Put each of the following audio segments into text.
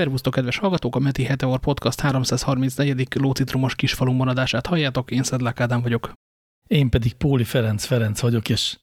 Szervusztok, kedves hallgatók! A Meti Heteor Podcast 334. lócitromos kisfalun adását halljátok, én Szedlák Ádám vagyok. Én pedig Póli Ferenc Ferenc vagyok, és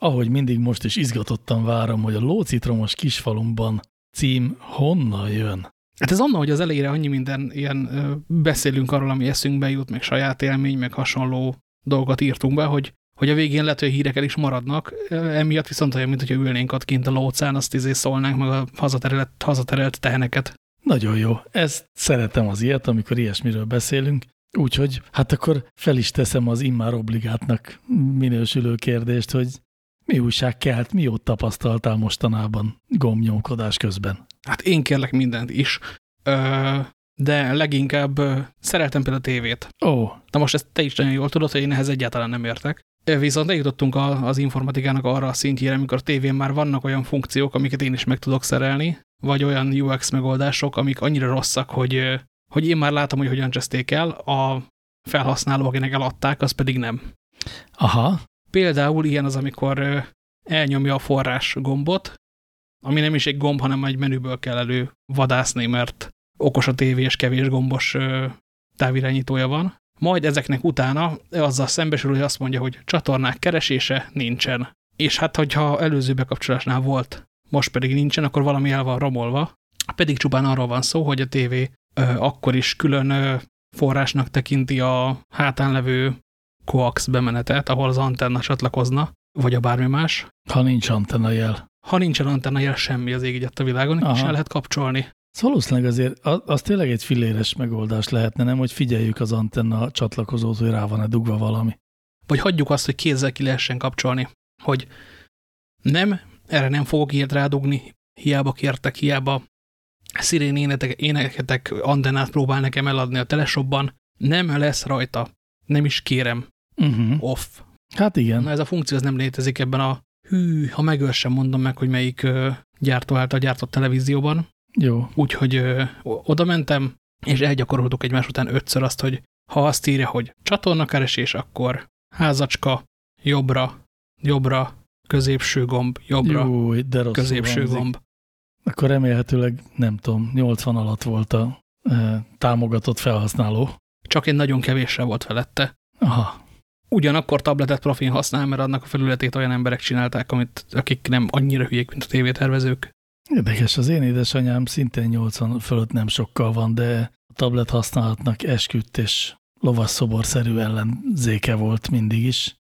ahogy mindig most is izgatottan várom, hogy a lócitromos kisfalumban cím honnan jön. Hát ez onnan, hogy az elejére annyi minden ilyen beszélünk arról, ami eszünkbe jut, meg saját élmény, meg hasonló dolgot írtunk be, hogy, hogy a végén lehet, hogy a hírek el is maradnak. Emiatt viszont olyan, mint hogyha ülnénk ott kint a lócán, azt izé szólnánk meg a hazaterelt, hazaterelt teheneket. Nagyon jó. Ezt szeretem az ilyet, amikor ilyesmiről beszélünk. Úgyhogy hát akkor fel is teszem az immár obligátnak minősülő kérdést, hogy mi újság kelt, mi jót tapasztaltál mostanában gomnyomkodás közben? Hát én kérlek mindent is, de leginkább szeretem például a tévét. Ó. Oh. Na most ezt te is nagyon jól tudod, hogy én ehhez egyáltalán nem értek. Viszont eljutottunk az informatikának arra a szintjére, amikor a tévén már vannak olyan funkciók, amiket én is meg tudok szerelni, vagy olyan UX megoldások, amik annyira rosszak, hogy, hogy én már látom, hogy hogyan cseszték el, a felhasználó, akinek eladták, az pedig nem. Aha. Például ilyen az, amikor elnyomja a forrás gombot, ami nem is egy gomb, hanem egy menüből kell elő vadászni, mert okos a tévé és kevés gombos távirányítója van. Majd ezeknek utána azzal szembesül, hogy azt mondja, hogy csatornák keresése nincsen. És hát, hogyha előző bekapcsolásnál volt, most pedig nincsen, akkor valami el van romolva. Pedig csupán arról van szó, hogy a tévé ö, akkor is külön ö, forrásnak tekinti a hátán levő coax bemenetet, ahol az antenna csatlakozna, vagy a bármi más. Ha nincs antenna jel. Ha nincsen antenna jel, semmi az ég a világon, Aha. és el lehet kapcsolni. Szóval valószínűleg azért az, tényleg egy filéres megoldás lehetne, nem, hogy figyeljük az antenna csatlakozót, hogy rá van-e dugva valami. Vagy hagyjuk azt, hogy kézzel ki lehessen kapcsolni, hogy nem, erre nem fogok ilyet rádugni, hiába kértek, hiába szirén énetek, éneketek antennát próbál nekem eladni a teleshopban, nem lesz rajta, nem is kérem, uh -huh. off. Hát igen. Na ez a funkció ez nem létezik ebben a hű, ha megöl sem mondom meg, hogy melyik gyártó által gyártott televízióban. Jó. Úgyhogy oda mentem, és elgyakoroltuk egymás után ötször azt, hogy ha azt írja, hogy csatornakeresés, akkor házacska, jobbra, jobbra, középső gomb, jobbra, Jó, de középső hangzik. gomb. Akkor remélhetőleg, nem tudom, 80 alatt volt a e, támogatott felhasználó. Csak egy nagyon kevésre volt felette. Aha. Ugyanakkor tabletet profin használ, mert annak a felületét olyan emberek csinálták, amit, akik nem annyira hülyék, mint a tévétervezők. Érdekes, az én édesanyám szintén 80 fölött nem sokkal van, de a tablet használatnak esküdt és lovasszoborszerű ellenzéke volt mindig is.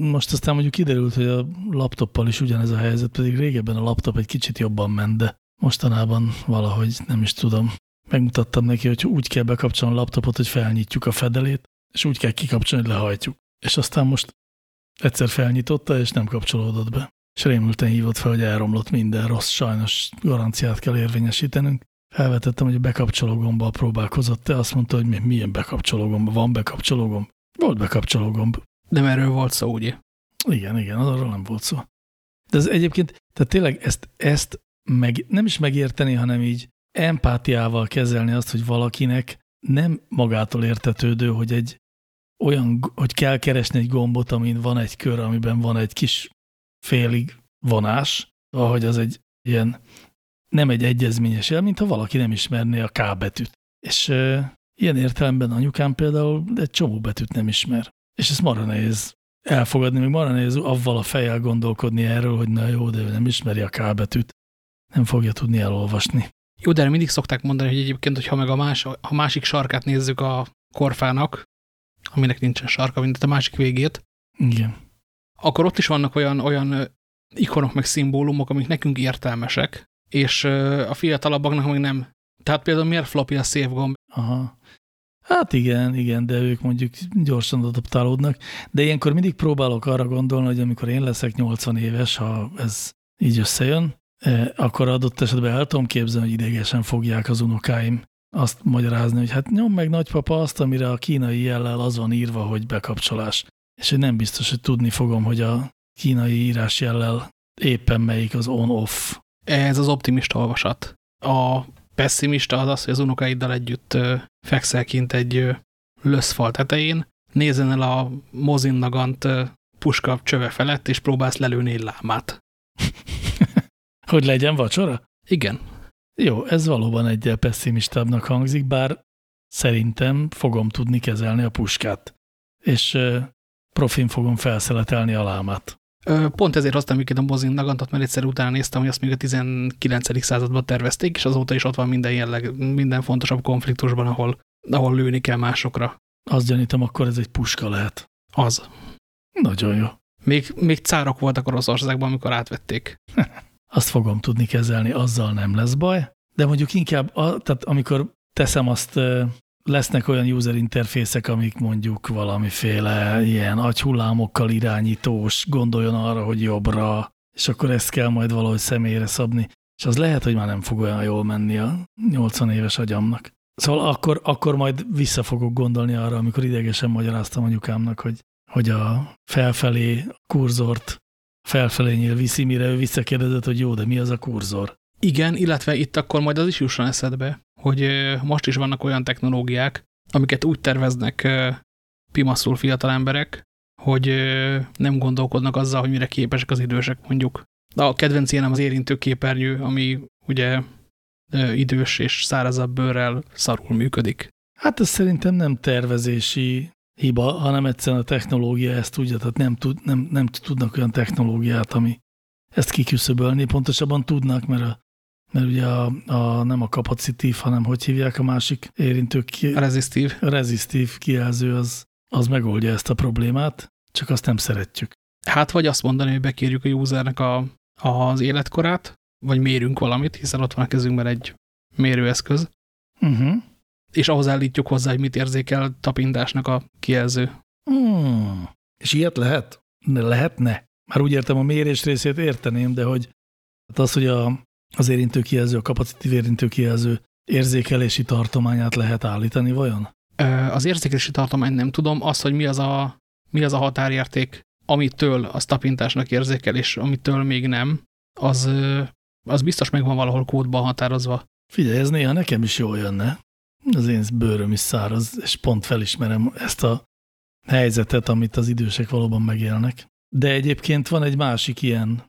Most aztán mondjuk kiderült, hogy a laptoppal is ugyanez a helyzet, pedig régebben a laptop egy kicsit jobban ment, de mostanában valahogy nem is tudom. Megmutattam neki, hogy úgy kell bekapcsolni a laptopot, hogy felnyitjuk a fedelét, és úgy kell kikapcsolni, hogy lehajtjuk. És aztán most egyszer felnyitotta, és nem kapcsolódott be és rémülten hívott fel, hogy elromlott minden rossz, sajnos garanciát kell érvényesítenünk. Felvetettem, hogy a bekapcsoló gombbal próbálkozott-e, azt mondta, hogy milyen bekapcsoló gomb, van bekapcsoló gomb. Volt bekapcsoló gomb. Nem erről volt szó, ugye? Igen, igen, arról nem volt szó. De ez egyébként, tehát tényleg ezt, ezt meg, nem is megérteni, hanem így empátiával kezelni azt, hogy valakinek nem magától értetődő, hogy egy olyan, hogy kell keresni egy gombot, amin van egy kör, amiben van egy kis félig vonás, ahogy az egy ilyen nem egy egyezményes jel, mint ha valaki nem ismerné a K betűt. És e, ilyen értelemben anyukám például egy csomó betűt nem ismer. És ez marra nehéz elfogadni, még marra nehéz avval a fejjel gondolkodni erről, hogy na jó, de ő nem ismeri a K betűt. Nem fogja tudni elolvasni. Jó, de mindig szokták mondani, hogy egyébként, hogyha meg a más, ha másik sarkát nézzük a korfának, aminek nincsen sarka, mint a másik végét, Igen akkor ott is vannak olyan, olyan ikonok meg szimbólumok, amik nekünk értelmesek, és a fiatalabbaknak meg nem. Tehát például miért floppy a szép gomb? Aha. Hát igen, igen, de ők mondjuk gyorsan adaptálódnak. De ilyenkor mindig próbálok arra gondolni, hogy amikor én leszek 80 éves, ha ez így összejön, akkor adott esetben el tudom képzelni, hogy idegesen fogják az unokáim azt magyarázni, hogy hát nyom meg nagypapa azt, amire a kínai jellel az van írva, hogy bekapcsolás és hogy nem biztos, hogy tudni fogom, hogy a kínai írásjellel éppen melyik az on-off. Ez az optimista olvasat. A pessimista az az, hogy az unokáiddal együtt fekszel kint egy löszfal tetején, nézen el a mozinnagant puska csöve felett, és próbálsz lelőni egy lámát. hogy legyen vacsora? Igen. Jó, ez valóban egyel pessimistábbnak hangzik, bár szerintem fogom tudni kezelni a puskát, és profin fogom felszeletelni a lámát. Pont ezért hoztam őket a Bozin Nagantot, mert egyszer utána néztem, hogy azt még a 19. században tervezték, és azóta is ott van minden jelleg, minden fontosabb konfliktusban, ahol, ahol lőni kell másokra. Azt gyanítom, akkor ez egy puska lehet. Az. Nagyon jó. Még, még cárok voltak Oroszországban, amikor átvették. azt fogom tudni kezelni, azzal nem lesz baj, de mondjuk inkább, a, tehát amikor teszem azt, lesznek olyan user interfészek, amik mondjuk valamiféle ilyen agyhullámokkal irányítós, gondoljon arra, hogy jobbra, és akkor ezt kell majd valahogy személyre szabni, és az lehet, hogy már nem fog olyan jól menni a 80 éves agyamnak. Szóval akkor, akkor majd vissza fogok gondolni arra, amikor idegesen magyaráztam anyukámnak, hogy, hogy a felfelé kurzort felfelé nyíl viszi, mire ő visszakérdezett, hogy jó, de mi az a kurzor? Igen, illetve itt akkor majd az is jusson eszedbe, hogy most is vannak olyan technológiák, amiket úgy terveznek pimaszul fiatal emberek, hogy nem gondolkodnak azzal, hogy mire képesek az idősek mondjuk. De a kedvenc ilyenem az érintő képernyő, ami ugye idős és szárazabb bőrrel szarul működik. Hát ez szerintem nem tervezési hiba, hanem egyszerűen a technológia ezt tudja, tehát nem, tud, nem, nem tudnak olyan technológiát, ami ezt kiküszöbölni. Pontosabban tudnak, mert, a, mert ugye a, a, nem a kapacitív, hanem hogy hívják a másik érintő ki, a rezisztív. A rezisztív kijelző az, az megoldja ezt a problémát, csak azt nem szeretjük. Hát vagy azt mondani, hogy bekérjük a usernek a, az életkorát, vagy mérünk valamit, hiszen ott van a kezünkben egy mérőeszköz. Uh mhm. -huh és ahhoz állítjuk hozzá, hogy mit érzékel tapintásnak a kijelző. Hmm. És ilyet lehet? Ne, lehetne? Már úgy értem, a mérés részét érteném, de hogy hát az, hogy a, az érintő kijelző, a kapacitív érintő kijelző érzékelési tartományát lehet állítani, vajon? Az érzékelési tartomány nem tudom. Az, hogy mi az a, mi az a határérték, amitől az tapintásnak érzékel, és amitől még nem, az, az biztos megvan valahol kódban határozva. Figyelj, ez néha nekem is jól jönne az én bőröm is száraz, és pont felismerem ezt a helyzetet, amit az idősek valóban megélnek. De egyébként van egy másik ilyen,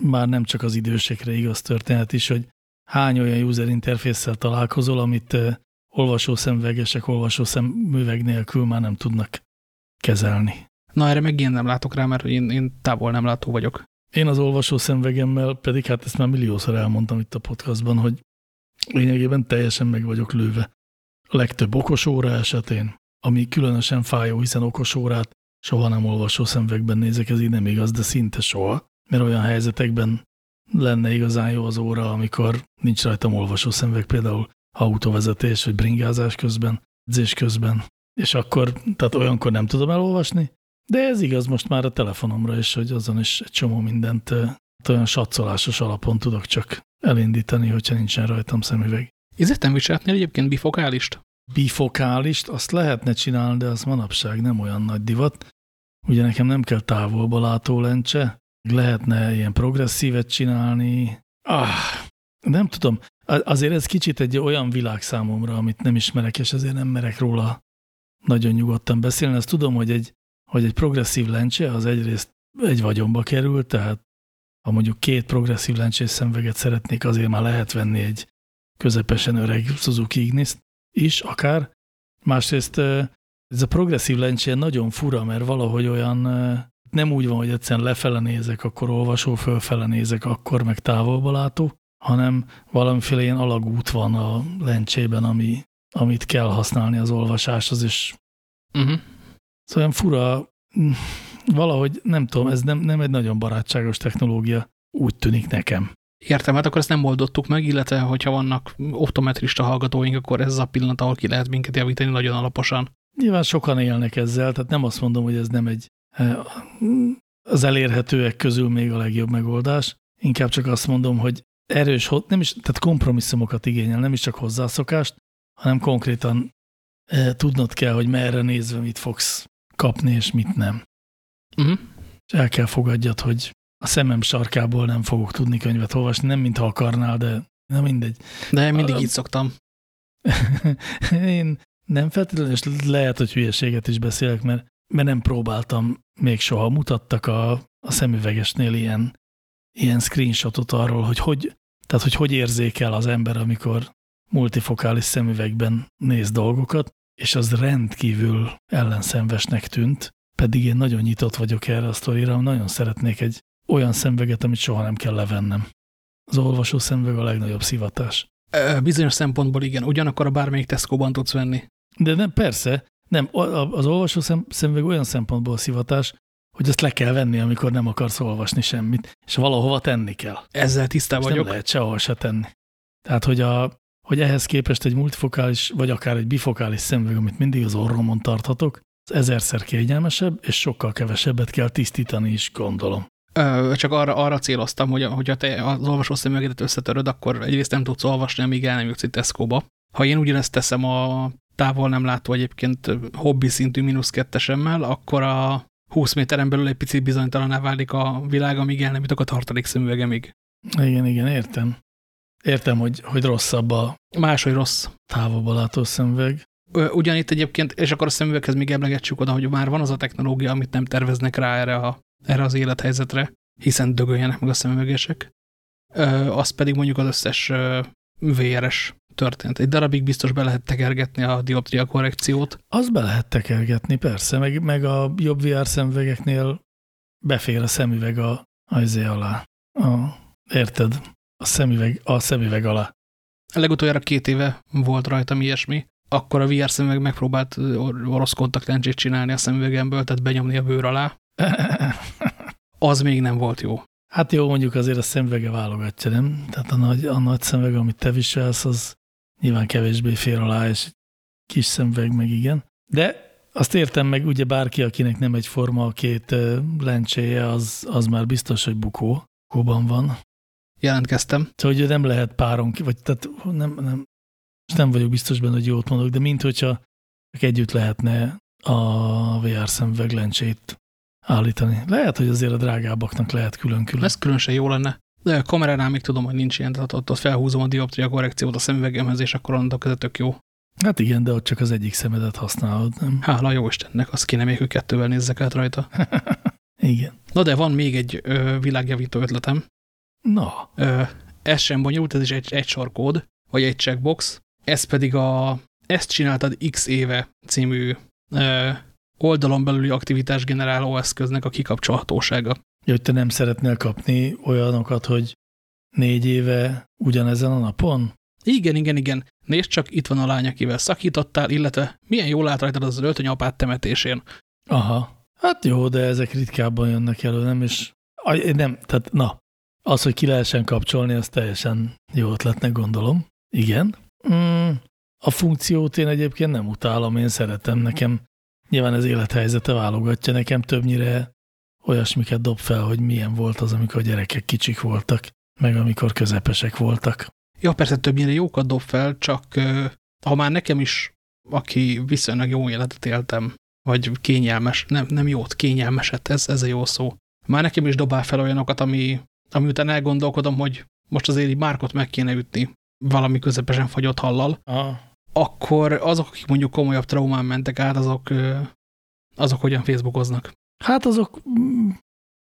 már nem csak az idősekre igaz történet is, hogy hány olyan user interfésszel találkozol, amit olvasószemüvegesek olvasószemüveg nélkül már nem tudnak kezelni. Na, erre meg én nem látok rá, mert én, én távol nem látó vagyok. Én az olvasószemüvegemmel pedig, hát ezt már milliószor elmondtam itt a podcastban, hogy lényegében teljesen meg vagyok lőve a legtöbb okos óra esetén, ami különösen fájó, hiszen okos órát soha nem olvasó szemvekben nézek, ez így nem igaz, de szinte soha, mert olyan helyzetekben lenne igazán jó az óra, amikor nincs rajtam olvasó szemvek, például autóvezetés vagy bringázás közben, edzés közben, és akkor, tehát olyankor nem tudom elolvasni, de ez igaz most már a telefonomra is, hogy azon is egy csomó mindent olyan satcolásos alapon tudok csak elindítani, hogyha nincsen rajtam szemüveg. Ezért nem viselhetnél egyébként bifokálist? Bifokálist, azt lehetne csinálni, de az manapság nem olyan nagy divat. Ugye nekem nem kell távolba látó lencse, lehetne ilyen progresszívet csinálni. Ah, nem tudom, azért ez kicsit egy olyan világ számomra, amit nem ismerek, és ezért nem merek róla nagyon nyugodtan beszélni. Ezt tudom, hogy egy, hogy egy progresszív lencse az egyrészt egy vagyonba kerül, tehát ha mondjuk két progresszív lencsés szemveget szeretnék, azért már lehet venni egy közepesen öreg Suzuki Ignis is akár. Másrészt ez a progresszív lencse nagyon fura, mert valahogy olyan nem úgy van, hogy egyszerűen lefele nézek, akkor olvasó, fölfele nézek, akkor meg távolba látó, hanem valamiféle ilyen alagút van a lencsében, ami, amit kell használni az olvasáshoz, és uh -huh. szóval fura, valahogy nem tudom, ez nem, nem egy nagyon barátságos technológia, úgy tűnik nekem. Értem, hát akkor ezt nem oldottuk meg, illetve hogyha vannak optometrista hallgatóink, akkor ez a pillanat, ahol ki lehet minket javítani nagyon alaposan. Nyilván sokan élnek ezzel, tehát nem azt mondom, hogy ez nem egy az elérhetőek közül még a legjobb megoldás. Inkább csak azt mondom, hogy erős, nem is, tehát kompromisszumokat igényel, nem is csak hozzászokást, hanem konkrétan e, tudnod kell, hogy merre nézve mit fogsz kapni, és mit nem. Uh mhm. -huh. És el kell fogadjad, hogy a szemem sarkából nem fogok tudni könyvet olvasni, nem mintha akarnál, de nem mindegy. De én mindig a, így szoktam. én nem feltétlenül, és lehet, hogy hülyeséget is beszélek, mert, mert nem próbáltam még soha. Mutattak a, a szemüvegesnél ilyen, ilyen screenshotot arról, hogy, hogy Tehát, hogy hogy érzékel az ember, amikor multifokális szemüvegben néz dolgokat, és az rendkívül ellenszenvesnek tűnt, pedig én nagyon nyitott vagyok erre a sztorira, nagyon szeretnék egy olyan szemüveget, amit soha nem kell levennem. Az olvasó szemüveg a legnagyobb szivatás. Bizonyos szempontból igen, ugyanakkor a bármelyik Tesco-ban tudsz venni. De nem, persze, nem, az olvasó szem, szemüveg olyan szempontból szivatás, hogy ezt le kell venni, amikor nem akarsz olvasni semmit, és valahova tenni kell. Ezzel tisztában vagyok. Nem lehet sehol se tenni. Tehát, hogy, a, hogy ehhez képest egy multifokális, vagy akár egy bifokális szemüveg, amit mindig az orromon tarthatok, az ezerszer kényelmesebb, és sokkal kevesebbet kell tisztítani is, gondolom. Ö, csak arra, arra céloztam, hogy hogyha te az olvasó szemüvegedet összetöröd, akkor egyrészt nem tudsz olvasni, amíg el nem jutsz egy Tesco-ba. Ha én ugyanezt teszem a távol nem látó egyébként hobbi szintű mínusz kettesemmel, akkor a 20 méteren belül egy picit bizonytalaná válik a világ, amíg el nem jutok a tartalék szemüvegemig. Igen, igen, értem. Értem, hogy, hogy rosszabb a Máshogy rossz. távolba látó szemüveg. Ugyanitt egyébként, és akkor a szemüveghez még emlegetjük oda, hogy már van az a technológia, amit nem terveznek rá erre, a, erre az élethelyzetre, hiszen dögöljenek meg a szemüvegesek. Az pedig mondjuk az összes VR-es történt. Egy darabig biztos be lehet tekergetni a dioptria korrekciót. Az be lehet tekergetni, persze, meg, meg a jobb VR szemüvegeknél befér a szemüveg a, ajzé alá. A, érted? A szemüveg, a szemüveg alá. Legutoljára két éve volt rajtam ilyesmi, akkor a VR szemüveg megpróbált orosz kontaktlencsét csinálni a szemüvegemből, tehát benyomni a bőr alá. Az még nem volt jó. Hát jó, mondjuk azért a szemüvege válogatja, nem? Tehát a nagy, a nagy szemüveg, amit te viselsz, az nyilván kevésbé fér alá, és kis szemüveg meg igen. De azt értem meg, ugye bárki, akinek nem egyforma a két lencséje, az, az már biztos, hogy bukó. Bukóban van. Jelentkeztem. Szóval ugye nem lehet páron, vagy tehát nem, nem, nem vagyok biztos benne, hogy jót mondok, de mint hogyha együtt lehetne a VR szemüveg lencsét állítani. Lehet, hogy azért a drágábbaknak lehet külön-külön. Ez különösen jó lenne. De a kameránál még tudom, hogy nincs ilyen, tehát ott, ott felhúzom a dioptria korrekciót a szemüvegemhez, és akkor onnantól kezdve tök jó. Hát igen, de ott csak az egyik szemedet használod, nem? Hála jó Istennek, azt kéne még, hogy kettővel nézzek át rajta. igen. Na de van még egy ö, világjavító ötletem. Na. Ö, ez sem bonyolult, ez is egy, egy sorkód, vagy egy checkbox. Ez pedig a Ezt csináltad x éve című ö, oldalon belüli aktivitás generáló eszköznek a kikapcsolhatósága. Hogy te nem szeretnél kapni olyanokat, hogy négy éve ugyanezen a napon? Igen, igen, igen. Nézd csak, itt van a lány, akivel szakítottál, illetve milyen jól lát rajtad az öltöny apád temetésén. Aha. Hát jó, de ezek ritkábban jönnek elő, nem? És nem, tehát na, az, hogy ki lehessen kapcsolni, az teljesen jó ötletnek gondolom. Igen. Mm, a funkciót én egyébként nem utálom, én szeretem. Nekem nyilván ez élethelyzete válogatja. Nekem többnyire olyasmiket dob fel, hogy milyen volt az, amikor a gyerekek kicsik voltak, meg amikor közepesek voltak. Ja, persze többnyire jókat dob fel, csak ha már nekem is, aki viszonylag jó életet éltem, vagy kényelmes, nem, nem jót, kényelmeset, ez, ez a jó szó. Már nekem is dobál fel olyanokat, ami, ami után elgondolkodom, hogy most azért így márkot meg kéne ütni valami közepesen fagyott hallal, Aha. Akkor azok, akik mondjuk komolyabb traumán mentek át, azok, azok hogyan facebookoznak? Hát azok mm,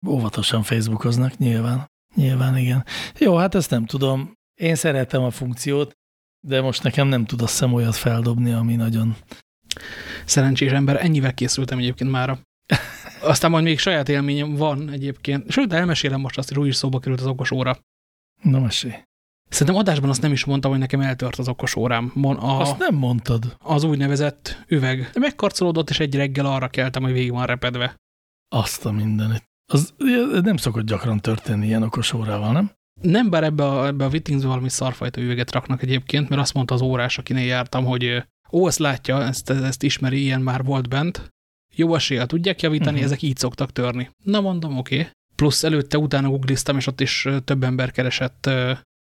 óvatosan facebookoznak, nyilván. Nyilván, igen. Jó, hát ezt nem tudom. Én szeretem a funkciót, de most nekem nem tud a szem olyat feldobni, ami nagyon... Szerencsés ember, ennyivel készültem egyébként mára. Aztán majd még saját élményem van egyébként. Sőt, elmesélem most azt, hogy is szóba került az okos óra. Na, mesélj. Szerintem adásban azt nem is mondtam, hogy nekem eltört az okos órám. A, azt nem mondtad. Az úgynevezett üveg. De megkarcolódott, és egy reggel arra keltem, hogy végig van repedve. Azt a mindenit. Az nem szokott gyakran történni ilyen okos órával, nem? Nem, bár ebbe a, ebbe a Wittingsbe valami szarfajta üveget raknak egyébként, mert azt mondta az órás, akinél jártam, hogy ó, ezt látja, ezt, ezt ismeri, ilyen már volt bent. Jó eséllyel tudják javítani, uh -huh. ezek így szoktak törni. Na mondom, oké. Okay. Plusz előtte utána googliztam, és ott is több ember keresett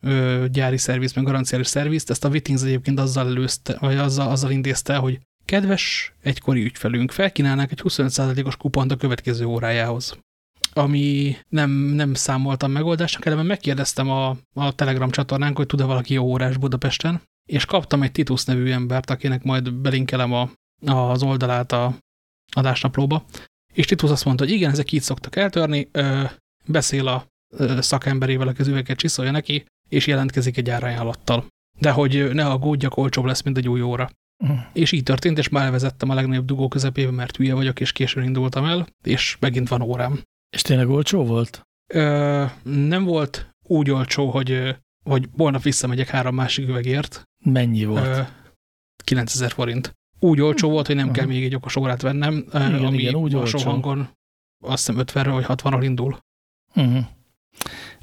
ö, gyári szerviz, meg garanciális szervizt. Ezt a Wittings egyébként azzal előzte, vagy azzal, azzal intézte, hogy kedves egykori ügyfelünk, felkínálnák egy 25%-os kupont a következő órájához ami nem, nem számoltam megoldásnak, eleve megkérdeztem a, a Telegram csatornánk, hogy tud-e valaki jó órás Budapesten, és kaptam egy Titus nevű embert, akinek majd belinkelem a, az oldalát a adásnaplóba, és Titus azt mondta, hogy igen, ezek így szoktak eltörni, ö, beszél a ö, szakemberével, aki az üveget csiszolja neki, és jelentkezik egy árajánlattal. De hogy ne aggódjak, olcsóbb lesz, mint egy új óra. Mm. És így történt, és már vezettem a legnagyobb dugó közepébe, mert hülye vagyok, és későn indultam el, és megint van órám. És tényleg olcsó volt? Ö, nem volt úgy olcsó, hogy, hogy holnap visszamegyek három másik üvegért. Mennyi volt? Ö, 9000 forint. Úgy olcsó volt, hogy nem uh -huh. kell még egy okos órát vennem, igen, ami igen, úgy olcsó hangon azt hiszem 50 vagy 60-ról indul. Uh -huh.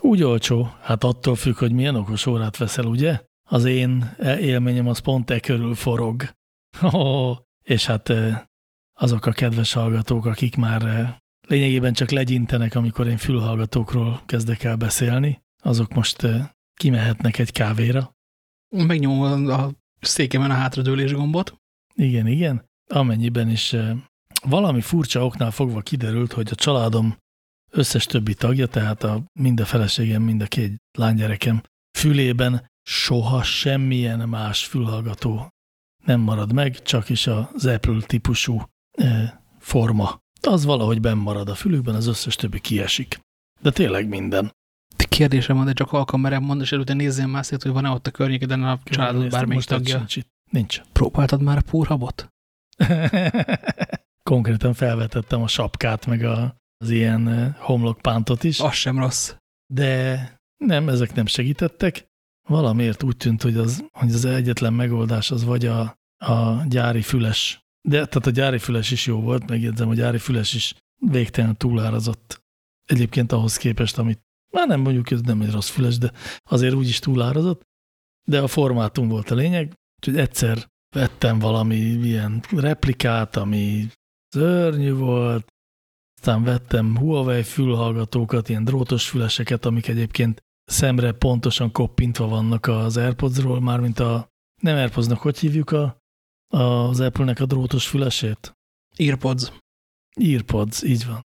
Úgy olcsó. Hát attól függ, hogy milyen okos órát veszel, ugye? Az én élményem az pont e körül forog. Oh, és hát azok a kedves hallgatók, akik már lényegében csak legyintenek, amikor én fülhallgatókról kezdek el beszélni, azok most kimehetnek egy kávéra. Megnyomom a székemen a hátradőlés gombot. Igen, igen. Amennyiben is valami furcsa oknál fogva kiderült, hogy a családom összes többi tagja, tehát a, mind a feleségem, mind a két lánygyerekem fülében soha semmilyen más fülhallgató nem marad meg, csak is az Apple típusú e, forma. Az valahogy benn marad a fülükben, az összes többi kiesik. De tényleg minden. Kérdésem van, de csak alkalmerem mond, és előtte nézzél már szét, hogy van-e ott a környékeden a családod bármelyik tagja. Nincs, nincs. Próbáltad már a púrhabot? Konkrétan felvetettem a sapkát, meg a, az ilyen homlokpántot is. Az sem rossz. De nem, ezek nem segítettek. Valamiért úgy tűnt, hogy az, hogy az egyetlen megoldás az vagy a, a gyári füles. De tehát a gyári füles is jó volt, megjegyzem, a gyári füles is végtelen túlárazott. Egyébként ahhoz képest, amit már nem mondjuk, ez nem egy rossz füles, de azért úgy is túlárazott. De a formátum volt a lényeg, úgyhogy egyszer vettem valami ilyen replikát, ami szörnyű volt, aztán vettem Huawei fülhallgatókat, ilyen drótos füleseket, amik egyébként szemre pontosan koppintva vannak az Airpodsról, mármint a, nem Airpodsnak, hogy hívjuk a, az Apple-nek a drótos fülesét? Earpods. Earpods, így van.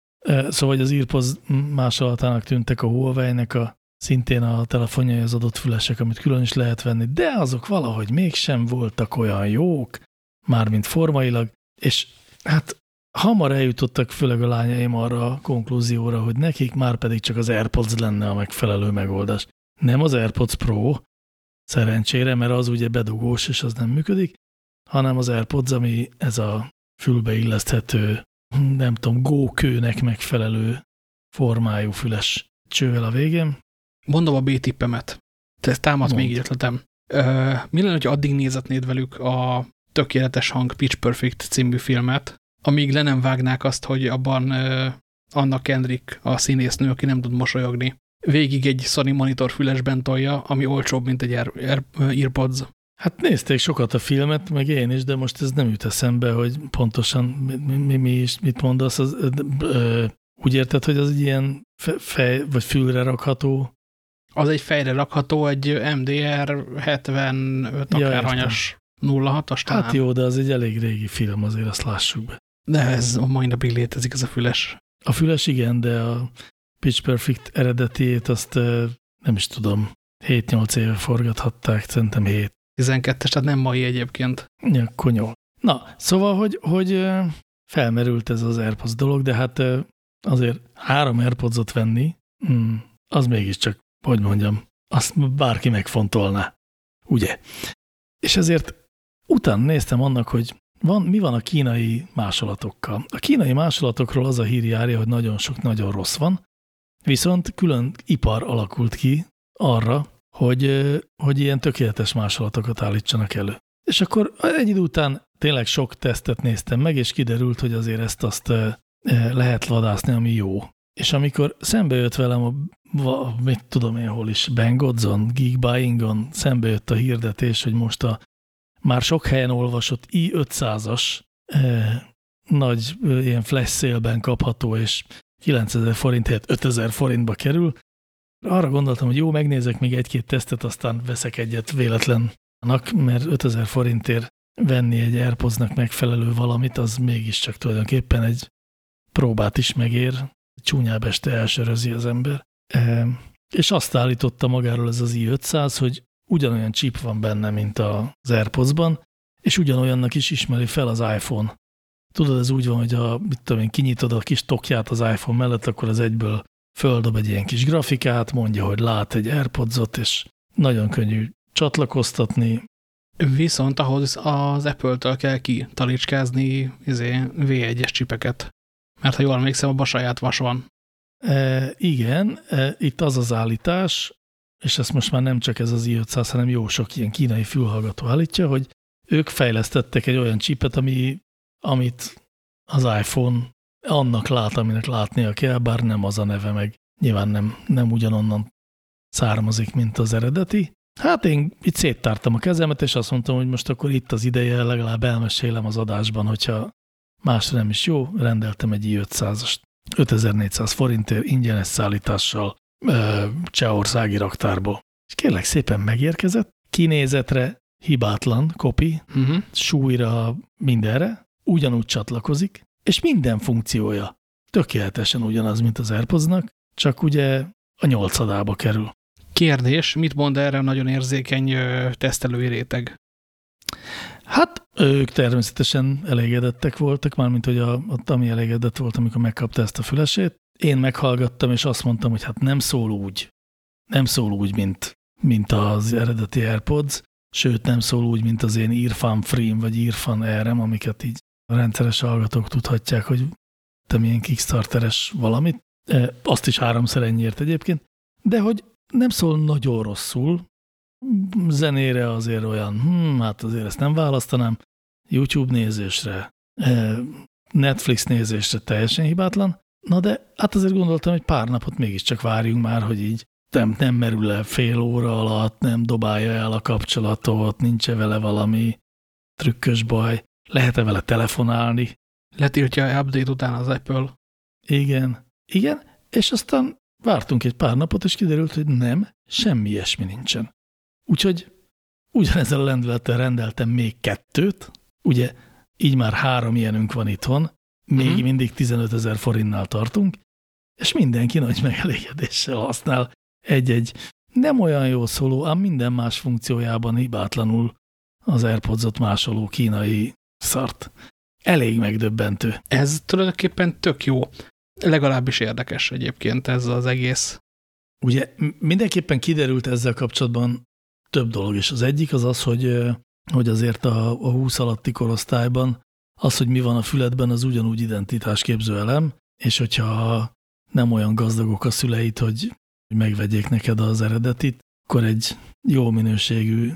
Szóval hogy az Earpods másolatának tűntek a Huawei-nek a szintén a telefonjai az adott fülesek, amit külön is lehet venni, de azok valahogy mégsem voltak olyan jók, mármint formailag, és hát hamar eljutottak főleg a lányaim arra a konklúzióra, hogy nekik már pedig csak az AirPods lenne a megfelelő megoldás. Nem az AirPods Pro, szerencsére, mert az ugye bedugós, és az nem működik, hanem az AirPods, ami ez a fülbe illeszthető, nem tudom, gókőnek megfelelő formájú füles csővel a végén. Mondom a B-tippemet. Te támad még ötletem. mi lenne, hogy addig nézetnéd velük a Tökéletes Hang Pitch Perfect című filmet, amíg le nem vágnák azt, hogy abban Anna Kendrick, a színésznő, aki nem tud mosolyogni, végig egy Sony monitor fülesben tolja, ami olcsóbb, mint egy Air, Air, Earpods. Hát nézték sokat a filmet, meg én is, de most ez nem jut eszembe, hogy pontosan mi, mi, mi is, mit mondasz. Az, ö, úgy érted, hogy az egy ilyen fej, vagy fülre rakható? Az egy fejre rakható, egy MDR 75 ja, akárhanyas 06-as talán. Hát jó, de az egy elég régi film, azért azt lássuk be. De ez a mai napig létezik, ez a füles. A füles igen, de a Pitch Perfect eredetiét azt nem is tudom, 7-8 éve forgathatták, szerintem 7. 12-es, tehát nem mai egyébként. Ja, konyol. Na, szóval, hogy, hogy felmerült ez az AirPods dolog, de hát azért három AirPods-ot venni, mm, az mégiscsak, hogy mondjam, azt bárki megfontolná, ugye? És ezért utána néztem annak, hogy van, mi van a kínai másolatokkal? A kínai másolatokról az a hír járja, hogy nagyon sok nagyon rossz van, viszont külön ipar alakult ki arra, hogy, hogy ilyen tökéletes másolatokat állítsanak elő. És akkor egy idő után tényleg sok tesztet néztem meg, és kiderült, hogy azért ezt azt lehet vadászni, ami jó. És amikor szembe jött velem a, mit tudom én hol is, Bengodzon, Geekbuyingon, szembe jött a hirdetés, hogy most a már sok helyen olvasott i500-as eh, nagy eh, ilyen flash szélben kapható, és 9000 forint helyett 5000 forintba kerül. Arra gondoltam, hogy jó, megnézek még egy-két tesztet, aztán veszek egyet véletlennek, mert 5000 forintért venni egy AirPods-nak megfelelő valamit, az mégiscsak tulajdonképpen egy próbát is megér, csúnyább este elsörözi az ember. E, és azt állította magáról ez az i500, hogy ugyanolyan chip van benne, mint az AirPods-ban, és ugyanolyannak is ismeri fel az iPhone. Tudod, ez úgy van, hogy ha mit tudom én, kinyitod a kis tokját az iPhone mellett, akkor az egyből földob egy ilyen kis grafikát, mondja, hogy lát egy AirPods-ot, és nagyon könnyű csatlakoztatni. Viszont ahhoz az Apple-től kell kitalicskázni izé, V1-es csipeket. Mert ha jól emlékszem, abban saját vas van. E, igen, e, itt az az állítás, és ezt most már nem csak ez az i500, hanem jó sok ilyen kínai fülhallgató állítja, hogy ők fejlesztettek egy olyan csipet, ami, amit az iPhone annak lát, aminek látnia kell, bár nem az a neve, meg nyilván nem, nem ugyanonnan származik, mint az eredeti. Hát én itt széttártam a kezemet, és azt mondtam, hogy most akkor itt az ideje, legalább elmesélem az adásban, hogyha másra nem is jó, rendeltem egy i500-ast. 5400 forintért ingyenes szállítással Csehországi raktárból. És kérlek szépen megérkezett, kinézetre hibátlan kopi, uh -huh. súlyra, mindenre, ugyanúgy csatlakozik, és minden funkciója tökéletesen ugyanaz, mint az AirPods-nak, csak ugye a nyolcadába kerül. Kérdés, mit mond erre a nagyon érzékeny tesztelői réteg? Hát ők természetesen elégedettek voltak, mármint hogy a, a Tami elégedett volt, amikor megkapta ezt a fülesét. Én meghallgattam, és azt mondtam, hogy hát nem szól úgy. Nem szól úgy, mint, mint az eredeti AirPods, sőt nem szól úgy, mint az én Irfan Free vagy Irfan RM, amiket így a rendszeres hallgatók tudhatják, hogy te milyen Kickstarteres valamit. E, azt is háromszer ennyiért egyébként, de hogy nem szól nagyon rosszul, zenére azért olyan, hm, hát azért ezt nem választanám, YouTube nézésre, e, Netflix nézésre teljesen hibátlan, na de hát azért gondoltam, hogy pár napot mégiscsak várjunk már, hogy így nem, nem merül el fél óra alatt, nem dobálja el a kapcsolatot, nincs -e vele valami trükkös baj, lehet-e vele telefonálni. Letiltja update után az Apple. Igen, igen, és aztán vártunk egy pár napot, és kiderült, hogy nem, semmi ilyesmi nincsen. Úgyhogy ugyanezzel a lendülettel rendeltem még kettőt, ugye így már három ilyenünk van itthon, még uh mhm. -huh. mindig 15 ezer forintnál tartunk, és mindenki nagy megelégedéssel használ egy-egy nem olyan jó szóló, ám minden más funkciójában hibátlanul az AirPods-ot másoló kínai szart. Elég megdöbbentő. Ez tulajdonképpen tök jó. Legalábbis érdekes egyébként ez az egész. Ugye mindenképpen kiderült ezzel kapcsolatban több dolog, és az egyik az az, hogy, hogy azért a, a 20 alatti korosztályban az, hogy mi van a füledben, az ugyanúgy identitásképző elem, és hogyha nem olyan gazdagok a szüleit, hogy megvegyék neked az eredetit, akkor egy jó minőségű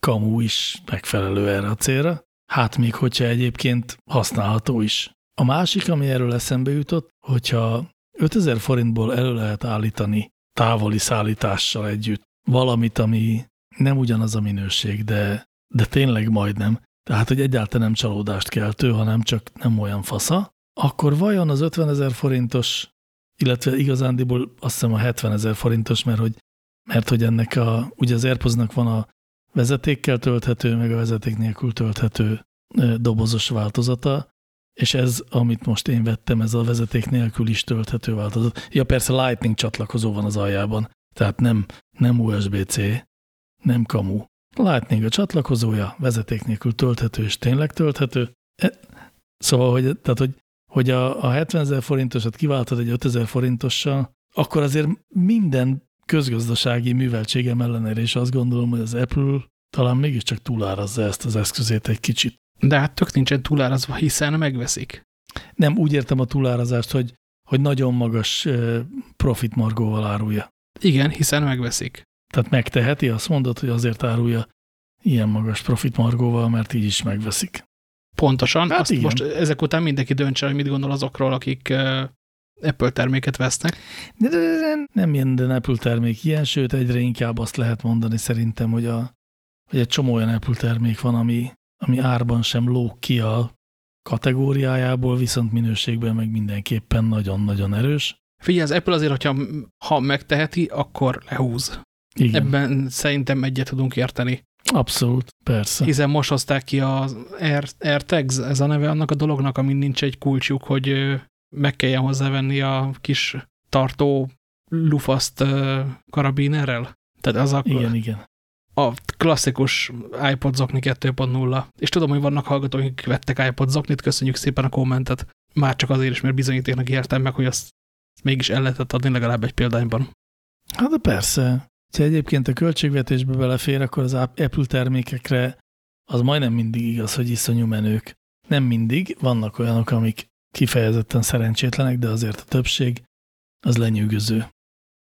kamu is megfelelő erre a célra. Hát még hogyha egyébként használható is. A másik, ami erről eszembe jutott, hogyha 5000 forintból elő lehet állítani távoli szállítással együtt valamit, ami nem ugyanaz a minőség, de, de tényleg majdnem, tehát hogy egyáltalán nem csalódást keltő, hanem csak nem olyan fasza, akkor vajon az 50 ezer forintos, illetve igazándiból azt hiszem a 70 ezer forintos, mert hogy, mert hogy ennek a, ugye az airpods van a vezetékkel tölthető, meg a vezeték nélkül tölthető dobozos változata, és ez, amit most én vettem, ez a vezeték nélkül is tölthető változat. Ja, persze Lightning csatlakozó van az aljában, tehát nem, nem USB-C, nem kamu. Lightning a csatlakozója, vezeték nélkül tölthető és tényleg tölthető. E, szóval, hogy, tehát, hogy, hogy a, a 70 ezer forintosat kiváltad egy 5 ezer forintossal, akkor azért minden közgazdasági műveltségem ellenére is azt gondolom, hogy az Apple talán mégiscsak túlárazza ezt az eszközét egy kicsit. De hát tök nincsen túlárazva, hiszen megveszik. Nem, úgy értem a túlárazást, hogy, hogy nagyon magas profit margóval árulja. Igen, hiszen megveszik. Tehát megteheti, azt mondod, hogy azért árulja ilyen magas profit margóval, mert így is megveszik. Pontosan. Hát Azt igen. most ezek után mindenki döntse, hogy mit gondol azokról, akik Apple terméket vesznek. De, de, de nem minden Apple termék ilyen, sőt egyre inkább azt lehet mondani szerintem, hogy, a, hogy egy csomó olyan Apple termék van, ami, ami árban sem lóg ki a kategóriájából, viszont minőségben meg mindenképpen nagyon-nagyon erős. Figyelj, az Apple azért, hogyha ha megteheti, akkor lehúz. Igen. Ebben szerintem egyet tudunk érteni. Abszolút, persze. Hiszen most hozták ki az Air, AirTags, ez a neve annak a dolognak, amin nincs egy kulcsuk, hogy meg kelljen hozzávenni a kis tartó lufaszt karabinerrel. Tehát az a, igen, igen. a klasszikus iPod zokni 2.0. És tudom, hogy vannak hallgatók, akik vettek iPod zoknit, köszönjük szépen a kommentet. Már csak azért is, mert bizonyítéknak értem meg, hogy azt mégis el lehetett adni legalább egy példányban. Hát de persze. Ha egyébként a költségvetésbe belefér, akkor az Apple termékekre az majdnem mindig igaz, hogy iszonyú menők. Nem mindig, vannak olyanok, amik kifejezetten szerencsétlenek, de azért a többség az lenyűgöző.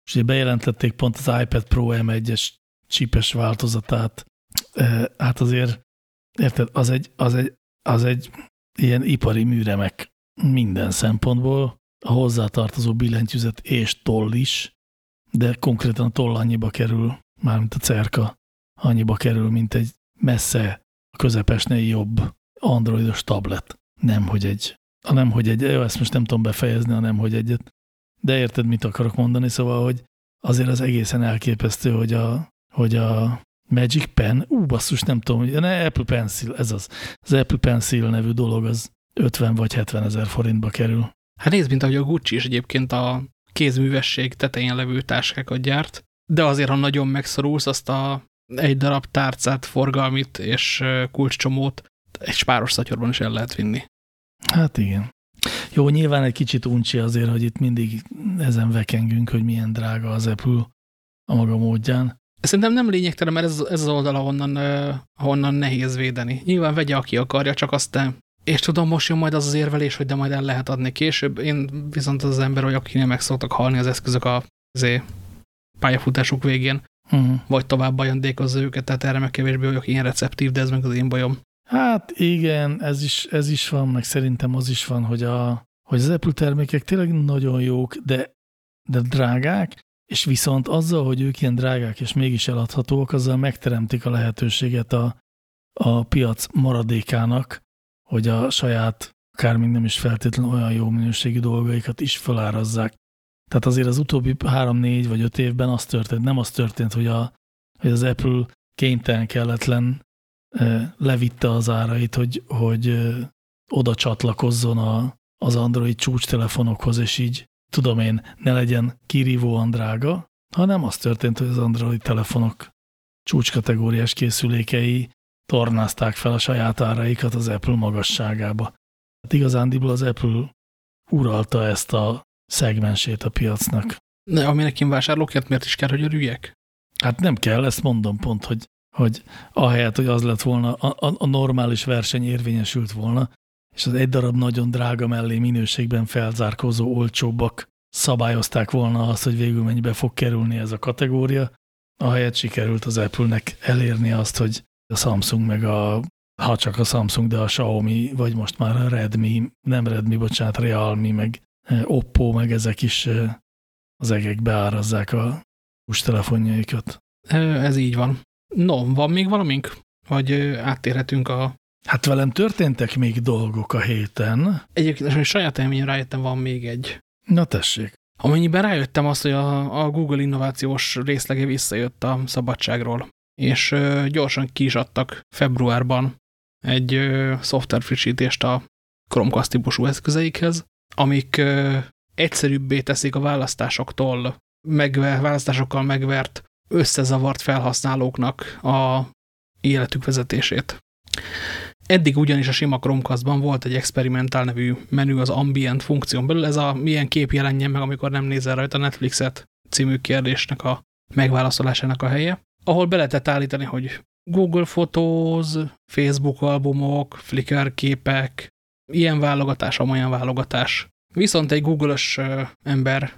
És ugye bejelentették pont az iPad Pro M1-es csípes változatát. Hát azért, érted, az egy, az egy, az egy ilyen ipari műremek minden szempontból, a hozzátartozó billentyűzet és toll is, de konkrétan a toll annyiba kerül, mármint a cerka annyiba kerül, mint egy messze a közepesnél jobb androidos tablet. Nem, hogy egy, a nem, hogy egy, jó, ezt most nem tudom befejezni, a nem, hogy egyet, de érted, mit akarok mondani, szóval, hogy azért az egészen elképesztő, hogy a, hogy a Magic Pen, ú, basszus, nem tudom, ne, Apple Pencil, ez az. Az Apple Pencil nevű dolog az 50 vagy 70 ezer forintba kerül. Hát nézd, mint ahogy a Gucci is egyébként a kézművesség tetején levő táskákat gyárt, de azért, ha nagyon megszorulsz, azt a egy darab tárcát, forgalmit és kulcscsomót egy spáros szatyorban is el lehet vinni. Hát igen. Jó, nyilván egy kicsit uncsi azért, hogy itt mindig ezen vekengünk, hogy milyen drága az Apple a maga módján. Szerintem nem lényegtelen, mert ez, ez az oldal, ahonnan, ahonnan nehéz védeni. Nyilván vegye, aki akarja, csak aztán és tudom, most jön majd az az érvelés, hogy de majd el lehet adni később. Én viszont az, ember, hogy akinek meg szoktak halni az eszközök a azért, pályafutásuk végén, uh mhm. -huh. vagy tovább ajándékozza őket, tehát erre meg kevésbé vagyok ilyen receptív, de ez meg az én bajom. Hát igen, ez is, ez is van, meg szerintem az is van, hogy, a, hogy az Apple termékek tényleg nagyon jók, de, de drágák, és viszont azzal, hogy ők ilyen drágák és mégis eladhatóak, azzal megteremtik a lehetőséget a, a piac maradékának, hogy a saját, akár még nem is feltétlenül olyan jó minőségű dolgaikat is felárazzák. Tehát azért az utóbbi három-négy vagy öt évben az történt, nem az történt, hogy, a, hogy az Apple kénytelen kelletlen levitte az árait, hogy, hogy oda csatlakozzon a, az Android csúcs-telefonokhoz, és így tudom én, ne legyen kirívóan drága, hanem az történt, hogy az Android telefonok csúcskategóriás készülékei tornázták fel a saját áraikat az Apple magasságába. Hát igazándiból az Apple uralta ezt a szegmensét a piacnak. De aminek én vásárlókért miért is kell, hogy örüljek? Hát nem kell, ezt mondom pont, hogy, hogy ahelyett, hogy az lett volna, a, a, a normális verseny érvényesült volna, és az egy darab nagyon drága mellé minőségben felzárkózó olcsóbbak szabályozták volna azt, hogy végül mennyibe fog kerülni ez a kategória, ahelyett sikerült az Apple-nek elérni azt, hogy a Samsung meg a, ha csak a Samsung, de a Xiaomi, vagy most már a Redmi, nem Redmi, bocsánat, Realme, meg eh, Oppo, meg ezek is eh, az egekbe árazzák a telefonjaikat. Ez így van. No, van még valamink? Vagy áttérhetünk a... Hát velem történtek még dolgok a héten. Egyébként a saját élményen rájöttem, van még egy. Na tessék. Amennyiben rájöttem azt, hogy a, a Google innovációs részlege visszajött a szabadságról és gyorsan ki is adtak februárban egy szoftverfrissítést a Chromecast típusú eszközeikhez, amik egyszerűbbé teszik a választásoktól, megver, választásokkal megvert, összezavart felhasználóknak a életük vezetését. Eddig ugyanis a sima Chromecastban volt egy experimentál nevű menü az ambient funkción belül, ez a milyen kép jelenjen meg, amikor nem nézel rajta Netflixet című kérdésnek a megválaszolásának a helye ahol be lehetett állítani, hogy Google fotóz, Facebook albumok, Flickr képek, ilyen válogatás, amolyan válogatás. Viszont egy Google-ös ember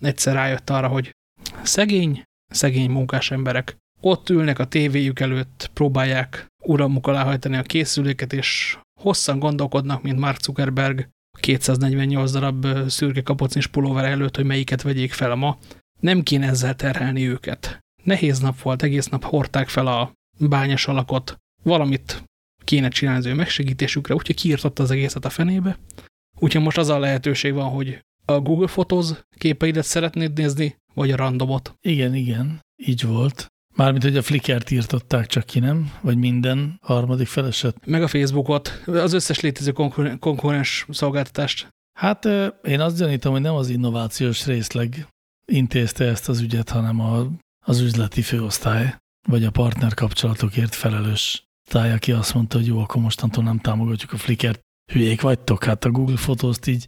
egyszer rájött arra, hogy szegény, szegény munkás emberek ott ülnek a tévéjük előtt, próbálják uramuk alá hajtani a készüléket, és hosszan gondolkodnak, mint Mark Zuckerberg 248 darab szürke kapocnis pulóver előtt, hogy melyiket vegyék fel ma. Nem kéne ezzel terhelni őket. Nehéz nap volt, egész nap hordták fel a bányas alakot, valamit kéne csinálni az ő megsegítésükre, úgyhogy kiirtotta az egészet a fenébe. Úgyhogy most az a lehetőség van, hogy a Google Photos képeidet szeretnéd nézni, vagy a randomot. Igen, igen, így volt. Mármint, hogy a Flickr-t írtották csak ki, nem? Vagy minden harmadik feleset? Meg a Facebookot, az összes létező konkurens szolgáltatást. Hát én azt gyanítom, hogy nem az innovációs részleg intézte ezt az ügyet, hanem a az üzleti főosztály, vagy a partner kapcsolatokért felelős táj, aki azt mondta, hogy jó, akkor mostantól nem támogatjuk a Flickr-t. Hülyék vagytok, hát a Google Fotózt így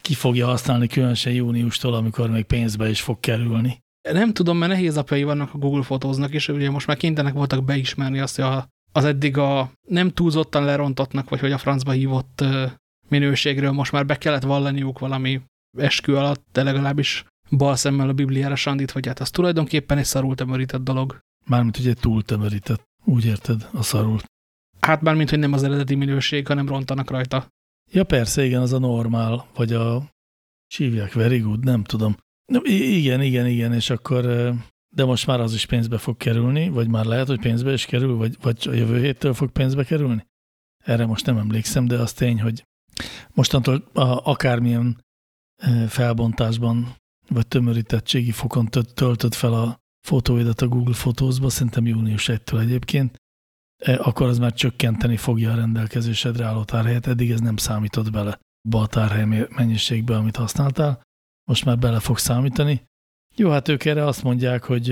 ki fogja használni különösen júniustól, amikor még pénzbe is fog kerülni. Nem tudom, mert nehéz apjai vannak a Google fotóznak, és ugye most már kénytelenek voltak beismerni azt, hogy az eddig a nem túlzottan lerontottnak, vagy hogy a francba hívott minőségről most már be kellett vallaniuk valami eskü alatt, de legalábbis bal szemmel a Bibliára sandít, hogy hát az tulajdonképpen egy szarul tömörített dolog. Mármint, hogy egy túl tömörített. Úgy érted, a szarult. Hát mármint, hogy nem az eredeti minőség, hanem rontanak rajta. Ja persze, igen, az a normál, vagy a sívják very good, nem tudom. I igen, igen, igen, és akkor, de most már az is pénzbe fog kerülni, vagy már lehet, hogy pénzbe is kerül, vagy, vagy a jövő héttől fog pénzbe kerülni? Erre most nem emlékszem, de az tény, hogy mostantól a, akármilyen felbontásban, vagy tömörítettségi fokon töltött fel a fotóidat a Google Photos-ba, szerintem június 1-től egyébként, akkor az már csökkenteni fogja a rendelkezésedre álló tárhelyet. Eddig ez nem számított bele abba a tárhely mennyiségbe, amit használtál. Most már bele fog számítani. Jó, hát ők erre azt mondják, hogy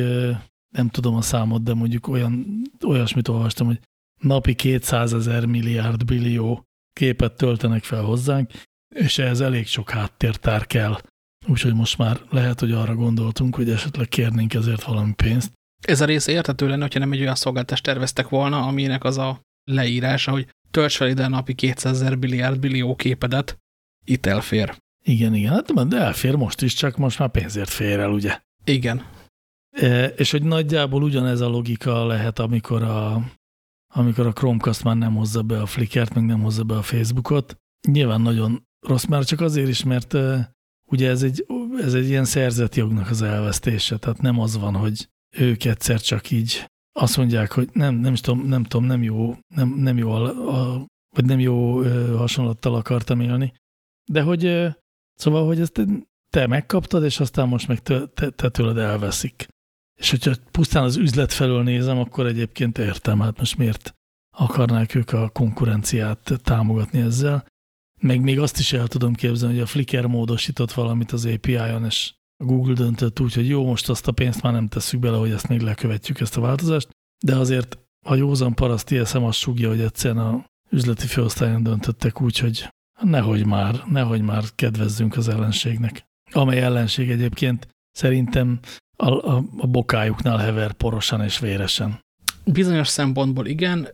nem tudom a számot, de mondjuk olyan, olyasmit olvastam, hogy napi 200 ezer milliárd billió képet töltenek fel hozzánk, és ehhez elég sok háttértár kell. Úgyhogy most már lehet, hogy arra gondoltunk, hogy esetleg kérnénk ezért valami pénzt. Ez a része értető lenne, hogyha nem egy olyan szolgáltást terveztek volna, aminek az a leírása, hogy tölts fel ide a napi 200 ezer billiárd billió képedet, itt elfér. Igen, igen, hát de elfér most is, csak most már pénzért fér el, ugye? Igen. E, és hogy nagyjából ugyanez a logika lehet, amikor a, amikor a Chromecast már nem hozza be a Flickr-t, meg nem hozza be a Facebookot. Nyilván nagyon rossz, már csak azért is, mert e, ugye ez egy, ez egy ilyen szerzett jognak az elvesztése, tehát nem az van, hogy ők egyszer csak így azt mondják, hogy nem, nem is tudom, nem, tudom, nem jó, nem, nem jó a, a, vagy nem jó hasonlattal akartam élni, de hogy szóval, hogy ezt te megkaptad, és aztán most meg te, te, te tőled elveszik. És hogyha pusztán az üzlet felől nézem, akkor egyébként értem, hát most miért akarnák ők a konkurenciát támogatni ezzel. Meg még azt is el tudom képzelni, hogy a Flickr módosított valamit az API-on, és a Google döntött úgy, hogy jó, most azt a pénzt már nem tesszük bele, hogy ezt még lekövetjük, ezt a változást, de azért a józan paraszt ISM azt sugja, hogy egyszerűen a üzleti főosztályon döntöttek úgy, hogy nehogy már, nehogy már kedvezzünk az ellenségnek. Amely ellenség egyébként szerintem a, a, a bokájuknál hever porosan és véresen. Bizonyos szempontból igen,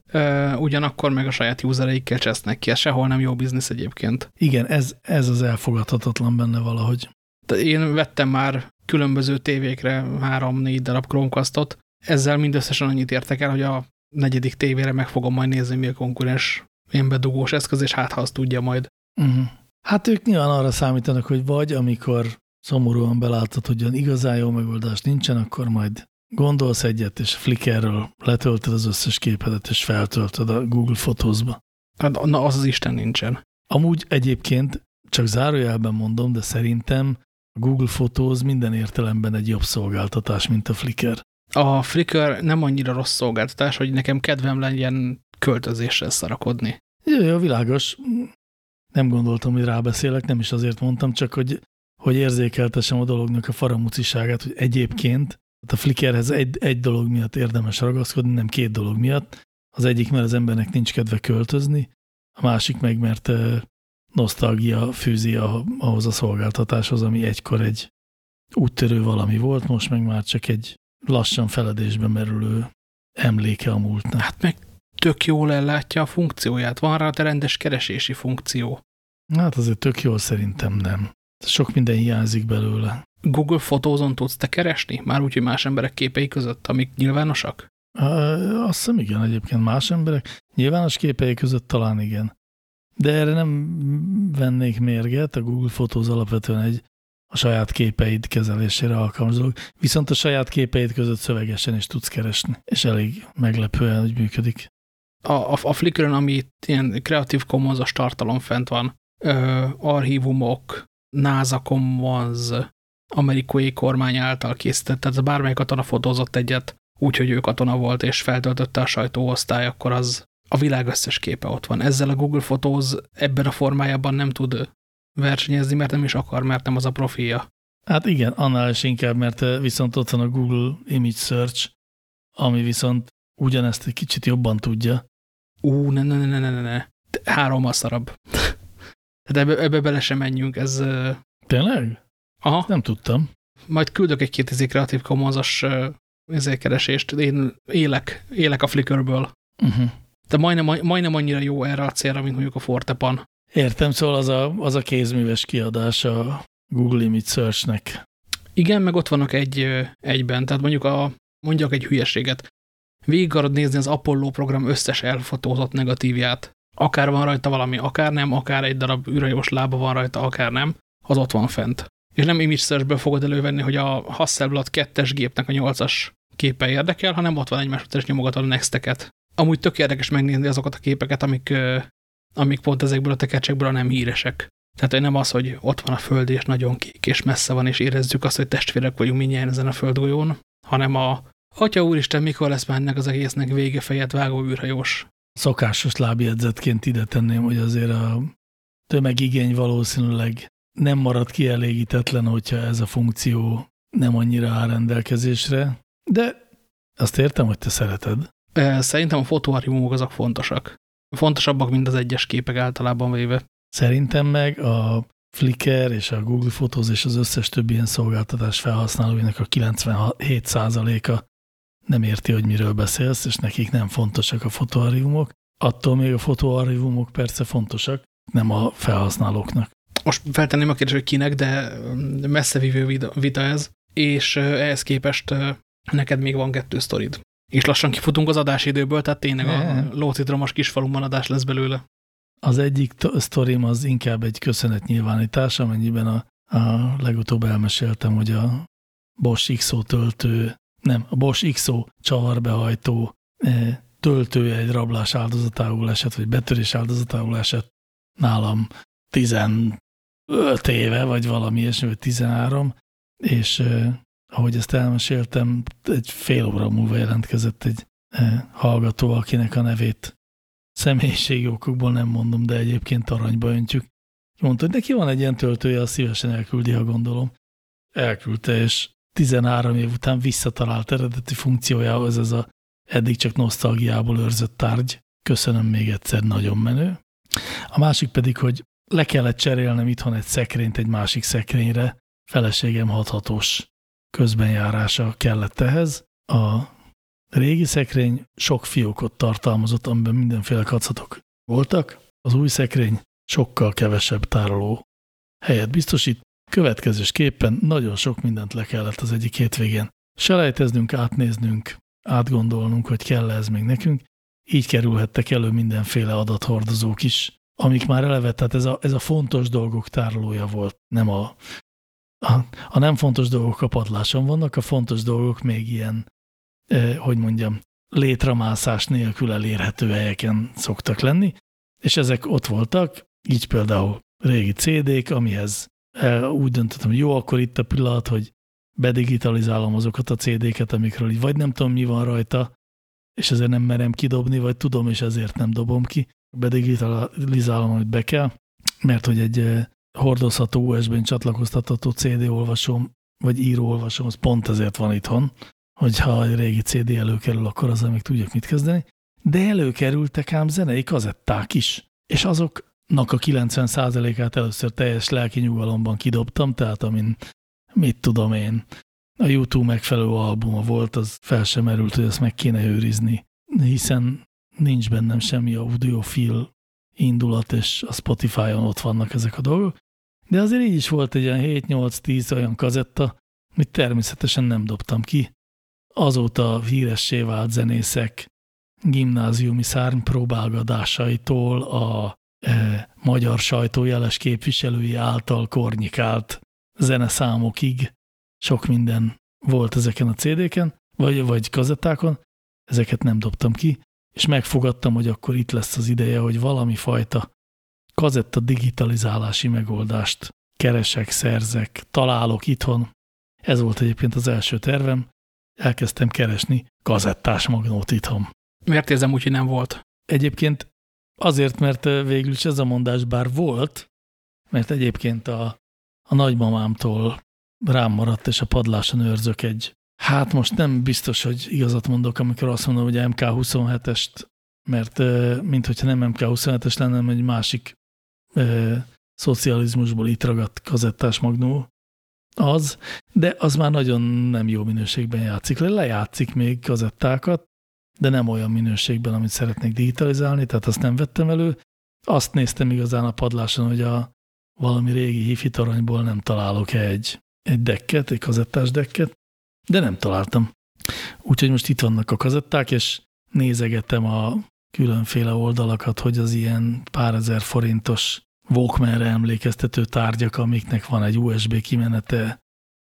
ugyanakkor meg a saját usereikkel csesznek ki, ez sehol nem jó biznisz egyébként. Igen, ez, ez az elfogadhatatlan benne valahogy. Én vettem már különböző tévékre három-négy darab Chromecastot, ezzel mindösszesen annyit értek el, hogy a negyedik tévére meg fogom majd nézni, mi a konkurens ilyen bedugós eszköz, és hát ha azt tudja majd. Uh mhm. -huh. Hát ők nyilván arra számítanak, hogy vagy amikor szomorúan belátod, hogy olyan igazán jó megoldás nincsen, akkor majd gondolsz egyet, és Flickrről letöltöd az összes képedet, és feltöltöd a Google Photos-ba. Hát, na, az az Isten nincsen. Amúgy egyébként, csak zárójelben mondom, de szerintem a Google Photos minden értelemben egy jobb szolgáltatás, mint a Flickr. A Flickr nem annyira rossz szolgáltatás, hogy nekem kedvem legyen költözésre szarakodni. Jó, jó, világos. Nem gondoltam, hogy rábeszélek, nem is azért mondtam, csak hogy, hogy érzékeltessem a dolognak a faramuciságát, hogy egyébként a Flickrhez egy, egy dolog miatt érdemes ragaszkodni, nem két dolog miatt. Az egyik, mert az embernek nincs kedve költözni, a másik meg, mert nosztalgia fűzi ahhoz a szolgáltatáshoz, ami egykor egy úttörő valami volt, most meg már csak egy lassan feledésbe merülő emléke a múltnak. Hát meg tök jól ellátja a funkcióját. Van rá a rendes keresési funkció. Hát azért tök jól szerintem nem. Sok minden hiányzik belőle. Google fotózon tudsz te keresni? Már úgy, hogy más emberek képei között, amik nyilvánosak? Azt hiszem igen, egyébként más emberek. Nyilvános képei között talán igen. De erre nem vennék mérget, a Google Photos alapvetően egy a saját képeid kezelésére alkalmas dolog. Viszont a saját képeid között szövegesen is tudsz keresni, és elég meglepően, hogy működik. A, a, a Flickr-ön, ami ilyen Creative Commons-os tartalom fent van, ö, archívumok, NASA Commons, amerikai kormány által készített, tehát bármely katona fotózott egyet, úgyhogy ő katona volt, és feltöltötte a sajtóosztály, akkor az a világ összes képe ott van. Ezzel a Google Photos ebben a formájában nem tud versenyezni, mert nem is akar, mert nem az a profilja. Hát igen, annál is inkább, mert eh, viszont ott van a Google Image Search, ami viszont ugyanezt egy kicsit jobban tudja. Ú, ne, ne, ne, ne, ne, ne. Hárommal szarabb. Tehát ebbe, ebbe bele sem menjünk, ez... Tényleg? Aha. Nem tudtam. majd küldök egy-két izé Creative Commons-os keresést. Én élek, élek a Flickerből. Uh -huh. De majdnem, majdnem annyira jó erre a célra, mint mondjuk a Fortepan. Értem, szóval az a, az a kézműves kiadás a Google Image Search-nek. Igen, meg ott vannak egy, egyben. Tehát mondjuk a, mondjak egy hülyeséget. Végig akarod nézni az Apollo program összes elfotózott negatívját. Akár van rajta valami, akár nem, akár egy darab űrhajós lába van rajta, akár nem, az ott van fent. És nem image search fogod elővenni, hogy a Hasselblad 2-es gépnek a 8-as képe érdekel, hanem ott van egymás után, és nyomogatod a next-eket. Amúgy tök érdekes megnézni azokat a képeket, amik, amik pont ezekből a tekecsekből nem híresek. Tehát nem az, hogy ott van a Föld, és nagyon kék, és messze van, és érezzük azt, hogy testvérek vagyunk mindjárt ezen a földgolyón, hanem a Atya úristen, mikor lesz már ennek az egésznek vége fejet vágó űrhajós? Szokásos lábjegyzetként ide tenném, hogy azért a tömegigény valószínűleg nem marad kielégítetlen, hogyha ez a funkció nem annyira áll rendelkezésre, de azt értem, hogy te szereted. Szerintem a fotóarchívumok azok fontosak. Fontosabbak, mint az egyes képek általában véve. Szerintem meg a Flickr és a Google Photos és az összes többi ilyen szolgáltatás felhasználóinak a 97%-a nem érti, hogy miről beszélsz, és nekik nem fontosak a fotóarchívumok. Attól még a fotóarchívumok persze fontosak, nem a felhasználóknak. Most feltenném a kérdést, hogy kinek, de messze vívő vita ez, és ehhez képest neked még van kettő sztorid. És lassan kifutunk az adásidőből, tehát tényleg ne. a lócitromos kisfalumban adás lesz belőle. Az egyik sztorim az inkább egy köszönetnyilvánítás, amennyiben a, a legutóbb elmeséltem, hogy a Bosch XO töltő, nem, a Bosch XO csavarbehajtó e, töltője egy rablás áldozatául esett, vagy betörés áldozatául esett nálam 15 éve, vagy valami ilyesmi, vagy 13, és eh, ahogy ezt elmeséltem, egy fél óra múlva jelentkezett egy hallgató, akinek a nevét személyiségi okokból nem mondom, de egyébként aranyba öntjük. Mondta, hogy neki van egy ilyen töltője, azt szívesen elküldi, ha gondolom. Elküldte, és 13 év után visszatalált eredeti funkciójához ez a eddig csak nosztalgiából őrzött tárgy. Köszönöm még egyszer, nagyon menő. A másik pedig, hogy le kellett cserélnem itthon egy szekrényt egy másik szekrényre, feleségem hathatós közbenjárása kellett ehhez. A régi szekrény sok fiókot tartalmazott, amiben mindenféle kacatok voltak. Az új szekrény sokkal kevesebb tároló helyet biztosít. Következésképpen nagyon sok mindent le kellett az egyik hétvégén selejteznünk, átnéznünk, átgondolnunk, hogy kell ez még nekünk. Így kerülhettek elő mindenféle adathordozók is, amik már eleve, tehát ez a, ez a fontos dolgok tárolója volt, nem a, a, a nem fontos dolgok a padláson vannak, a fontos dolgok még ilyen, eh, hogy mondjam, létramászás nélkül elérhető helyeken szoktak lenni, és ezek ott voltak, így például régi CD-k, amihez eh, úgy döntöttem, hogy jó, akkor itt a pillanat, hogy bedigitalizálom azokat a CD-ket, amikről így vagy nem tudom, mi van rajta, és ezért nem merem kidobni, vagy tudom, és ezért nem dobom ki. Bedigitalizálom, amit be kell, mert hogy egy eh, hordozható USB-n csatlakoztatható CD olvasom, vagy író olvasom, az pont ezért van itthon, hogyha egy régi CD előkerül, akkor azzal még tudjak mit kezdeni. De előkerültek ám zenei kazetták is, és azoknak a 90%-át először teljes lelki nyugalomban kidobtam, tehát amin mit tudom én, a YouTube megfelelő albuma volt, az fel sem merült, hogy ezt meg kéne őrizni, hiszen nincs bennem semmi audiofil indulat, és a Spotify-on ott vannak ezek a dolgok. De azért így is volt egy olyan 7-8-10 olyan kazetta, amit természetesen nem dobtam ki. Azóta híressé vált zenészek gimnáziumi szárny próbálgatásaitól a e, magyar sajtó jeles képviselői által kornyikált zeneszámokig sok minden volt ezeken a CD-ken, vagy, vagy kazettákon, ezeket nem dobtam ki, és megfogadtam, hogy akkor itt lesz az ideje, hogy valami fajta kazetta digitalizálási megoldást keresek, szerzek, találok itthon. Ez volt egyébként az első tervem. Elkezdtem keresni kazettás magnót itthon. Miért érzem úgy, hogy nem volt? Egyébként azért, mert végül is ez a mondás bár volt, mert egyébként a, a nagymamámtól rám maradt, és a padláson őrzök egy, hát most nem biztos, hogy igazat mondok, amikor azt mondom, hogy MK27-est, mert mint hogyha nem MK27-es lenne, hanem egy másik e, szocializmusból itt ragadt kazettás magnó, az, de az már nagyon nem jó minőségben játszik. Le, lejátszik még kazettákat, de nem olyan minőségben, amit szeretnék digitalizálni, tehát azt nem vettem elő. Azt néztem igazán a padláson, hogy a valami régi hifi toronyból nem találok-e egy, egy dekket, egy kazettás dekket, de nem találtam. Úgyhogy most itt vannak a kazetták, és nézegetem a különféle oldalakat, hogy az ilyen pár ezer forintos Walkmanre emlékeztető tárgyak, amiknek van egy USB kimenete,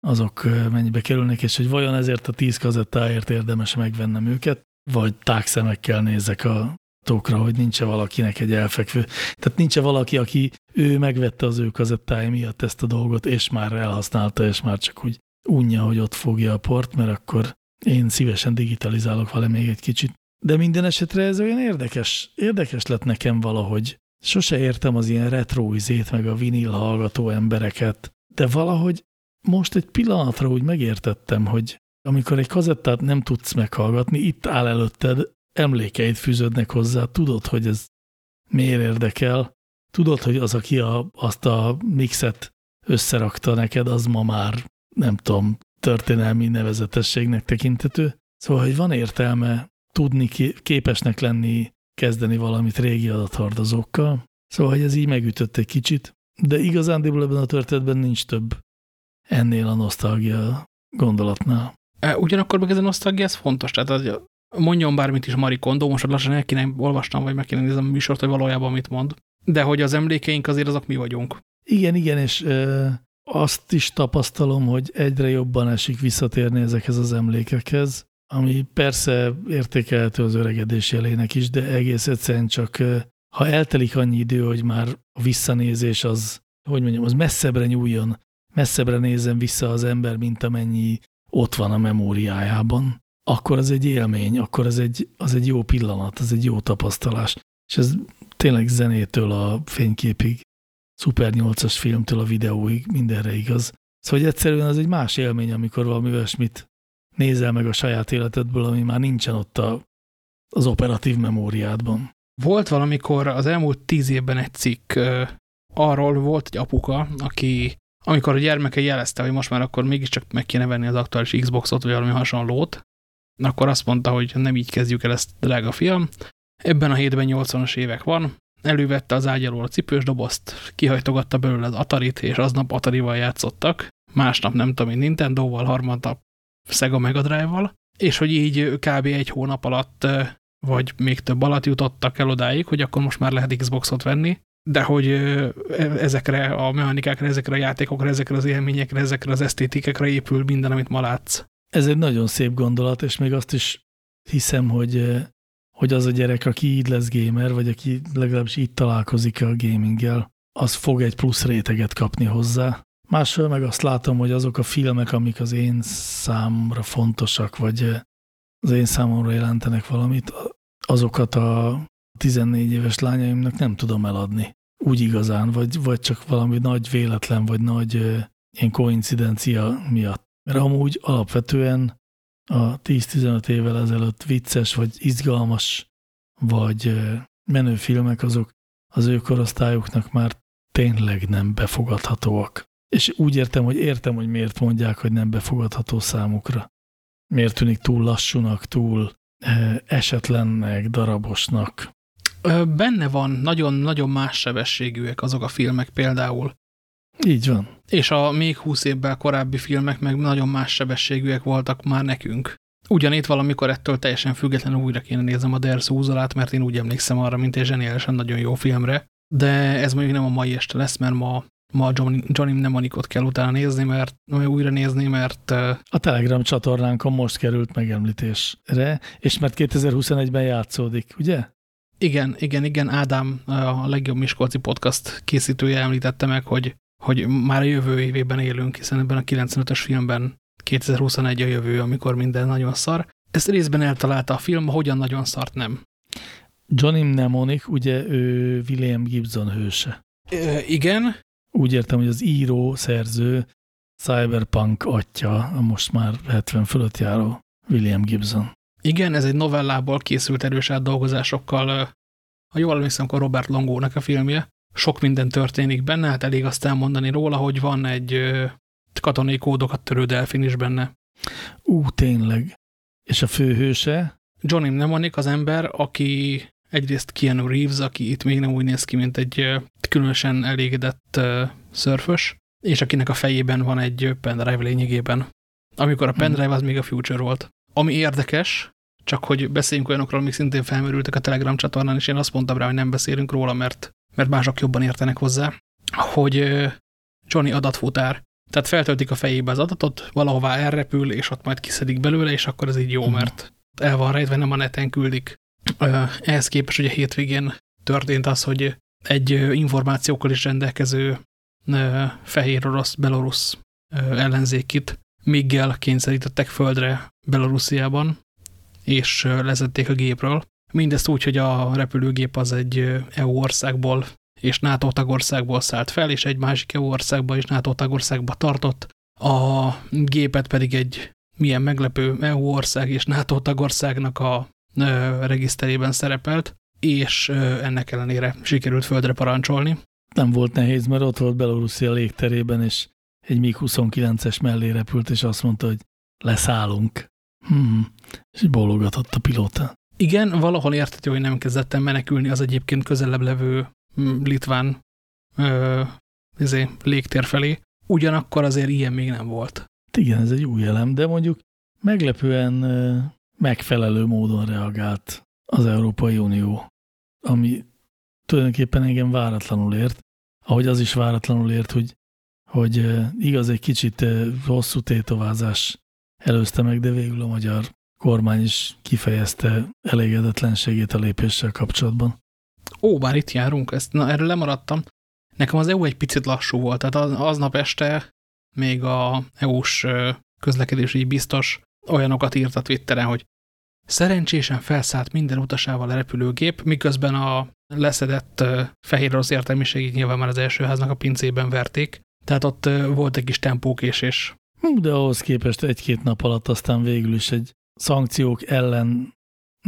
azok mennyibe kerülnek, és hogy vajon ezért a tíz kazettáért érdemes megvennem őket, vagy tágszemekkel nézek a tókra, hogy nincs -e valakinek egy elfekvő. Tehát nincs -e valaki, aki ő megvette az ő kazettái miatt ezt a dolgot, és már elhasználta, és már csak úgy unja, hogy ott fogja a port, mert akkor én szívesen digitalizálok vele még egy kicsit. De minden esetre ez olyan érdekes, érdekes lett nekem valahogy. Sose értem az ilyen retro izét, meg a vinil hallgató embereket, de valahogy most egy pillanatra úgy megértettem, hogy amikor egy kazettát nem tudsz meghallgatni, itt áll előtted, emlékeid fűződnek hozzá, tudod, hogy ez miért érdekel, tudod, hogy az, aki a, azt a mixet összerakta neked, az ma már, nem tudom, történelmi nevezetességnek tekintető. Szóval, hogy van értelme tudni, képesnek lenni, kezdeni valamit régi adathordozókkal. Szóval, hogy ez így megütött egy kicsit, de igazándiból ebben a történetben nincs több ennél a nosztalgia gondolatnál. E, ugyanakkor meg ez a nosztalgia, ez fontos. Tehát az, mondjon bármit is Mari Kondo, most lassan el kéne olvastam, vagy meg kéne nézem a műsort, hogy valójában mit mond. De hogy az emlékeink azért azok mi vagyunk. Igen, igen, és azt is tapasztalom, hogy egyre jobban esik visszatérni ezekhez az emlékekhez, ami persze értékelhető az öregedés jelének is, de egész egyszerűen csak ha eltelik annyi idő, hogy már a visszanézés az, hogy mondjam, az messzebbre nyúljon, messzebbre nézzen vissza az ember, mint amennyi ott van a memóriájában, akkor az egy élmény, akkor az egy, az egy jó pillanat, az egy jó tapasztalás. És ez tényleg zenétől a fényképig, Super 8-as filmtől a videóig, mindenre igaz. Szóval egyszerűen az egy más élmény, amikor valami olyasmit nézel meg a saját életedből, ami már nincsen ott a, az operatív memóriádban. Volt valamikor az elmúlt tíz évben egy cikk, arról volt egy apuka, aki amikor a gyermeke jelezte, hogy most már akkor mégiscsak meg kéne venni az aktuális Xboxot, vagy valami hasonlót, akkor azt mondta, hogy nem így kezdjük el ezt, drága fiam. Ebben a hétben 80-as évek van, elővette az ágyalól a cipős dobozt, kihajtogatta belőle az Atarit, és aznap Atarival játszottak, másnap nem tudom én Nintendo-val, harmadnap Sega Mega Drive-val, és hogy így kb. egy hónap alatt, vagy még több alatt jutottak el odáig, hogy akkor most már lehet Xboxot venni, de hogy e, ezekre a mechanikákra, ezekre a játékokra, ezekre az élményekre, ezekre az esztétikekre épül minden, amit ma látsz. Ez egy nagyon szép gondolat, és még azt is hiszem, hogy, hogy az a gyerek, aki így lesz gamer, vagy aki legalábbis így találkozik a gaminggel, az fog egy plusz réteget kapni hozzá, Másról meg azt látom, hogy azok a filmek, amik az én számomra fontosak, vagy eh, az én számomra jelentenek valamit, azokat a 14 éves lányaimnak nem tudom eladni. Úgy igazán, vagy, vagy csak valami nagy véletlen, vagy nagy uh, ilyen koincidencia miatt. Mert amúgy alapvetően a 10-15 évvel ezelőtt vicces, vagy izgalmas, vagy menő filmek, azok az ő korosztályuknak már tényleg nem befogadhatóak. És úgy értem, hogy értem, hogy miért mondják, hogy nem befogadható számukra. Miért tűnik túl lassúnak, túl esetlennek, darabosnak. Benne van, nagyon-nagyon más sebességűek azok a filmek például. Így van. És a még húsz évvel korábbi filmek meg nagyon más sebességűek voltak már nekünk. Ugyanitt valamikor ettől teljesen függetlenül újra kéne nézem a Der Szúzalát, mert én úgy emlékszem arra, mint egy zseniálisan nagyon jó filmre. De ez mondjuk nem a mai este lesz, mert ma ma Johnny, Johnny Mnemonicot kell utána nézni, mert újra nézni, mert... A Telegram csatornánkon most került megemlítésre, és mert 2021-ben játszódik, ugye? Igen, igen, igen, Ádám, a legjobb Miskolci podcast készítője említette meg, hogy, hogy már a jövő évében élünk, hiszen ebben a 95-ös filmben 2021 a jövő, amikor minden nagyon szar. Ezt részben eltalálta a film, hogyan nagyon szart nem. Johnny Mnemonic, ugye ő William Gibson hőse. Ö, igen, úgy értem, hogy az író, szerző, cyberpunk atya, a most már 70 fölött járó William Gibson. Igen, ez egy novellából készült erős átdolgozásokkal. Ha jól emlékszem, akkor Robert Longónak a filmje. Sok minden történik benne, hát elég azt elmondani róla, hogy van egy, katonai kódokat törő delfin is benne. Ú, tényleg. És a főhőse? Johnny Mnemonic az ember, aki egyrészt Keanu Reeves, aki itt még nem úgy néz ki, mint egy különösen elégedett uh, szörfös, és akinek a fejében van egy pendrive lényegében. Amikor a hmm. pendrive az még a future volt. Ami érdekes, csak hogy beszéljünk olyanokról, amik szintén felmerültek a Telegram csatornán, és én azt mondtam rá, hogy nem beszélünk róla, mert, mert mások jobban értenek hozzá, hogy Johnny adatfutár. Tehát feltöltik a fejébe az adatot, valahová elrepül, és ott majd kiszedik belőle, és akkor ez így jó, hmm. mert el van rejtve, nem a neten küldik. Ehhez képest ugye hétvégén történt az, hogy egy információkkal is rendelkező fehér orosz, belorusz ellenzékit Miguel kényszerítettek földre Belorussziában, és lezették a gépről. Mindezt úgy, hogy a repülőgép az egy EU országból és NATO tagországból szállt fel, és egy másik EU országba és NATO tagországba tartott. A gépet pedig egy milyen meglepő EU ország és NATO tagországnak a regiszterében szerepelt, és ennek ellenére sikerült földre parancsolni. Nem volt nehéz, mert ott volt Belorusszia légterében, és egy MiG-29-es mellé repült, és azt mondta, hogy leszállunk. Hmm. És bólogatott a pilóta. Igen, valahol értető, hogy nem kezdettem menekülni az egyébként közelebb levő hm, litván ö, izé, légtér felé. Ugyanakkor azért ilyen még nem volt. Igen, ez egy új elem, de mondjuk meglepően megfelelő módon reagált az Európai Unió, ami tulajdonképpen engem váratlanul ért, ahogy az is váratlanul ért, hogy, hogy igaz, egy kicsit hosszú tétovázás előzte meg, de végül a magyar kormány is kifejezte elégedetlenségét a lépéssel kapcsolatban. Ó, bár itt járunk, ezt, na, erről lemaradtam. Nekem az EU egy picit lassú volt, tehát az, aznap este még a EU-s közlekedési biztos olyanokat írt a Twitteren, hogy Szerencsésen felszállt minden utasával a repülőgép, miközben a leszedett fehér orosz értelmiségig nyilván már az első háznak a pincében verték, tehát ott volt egy kis tempókésés. De ahhoz képest egy-két nap alatt aztán végül is egy szankciók ellen,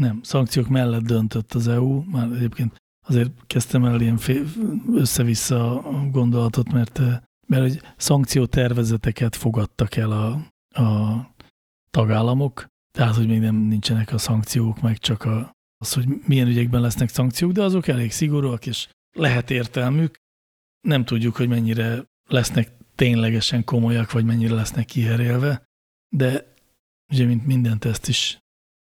nem, szankciók mellett döntött az EU, már egyébként azért kezdtem el ilyen össze-vissza a gondolatot, mert, mert hogy szankciótervezeteket fogadtak el a, a tagállamok, tehát, hogy még nem nincsenek a szankciók, meg csak a, az, hogy milyen ügyekben lesznek szankciók, de azok elég szigorúak, és lehet értelmük. Nem tudjuk, hogy mennyire lesznek ténylegesen komolyak, vagy mennyire lesznek kiherélve, de ugye, mint mindent ezt is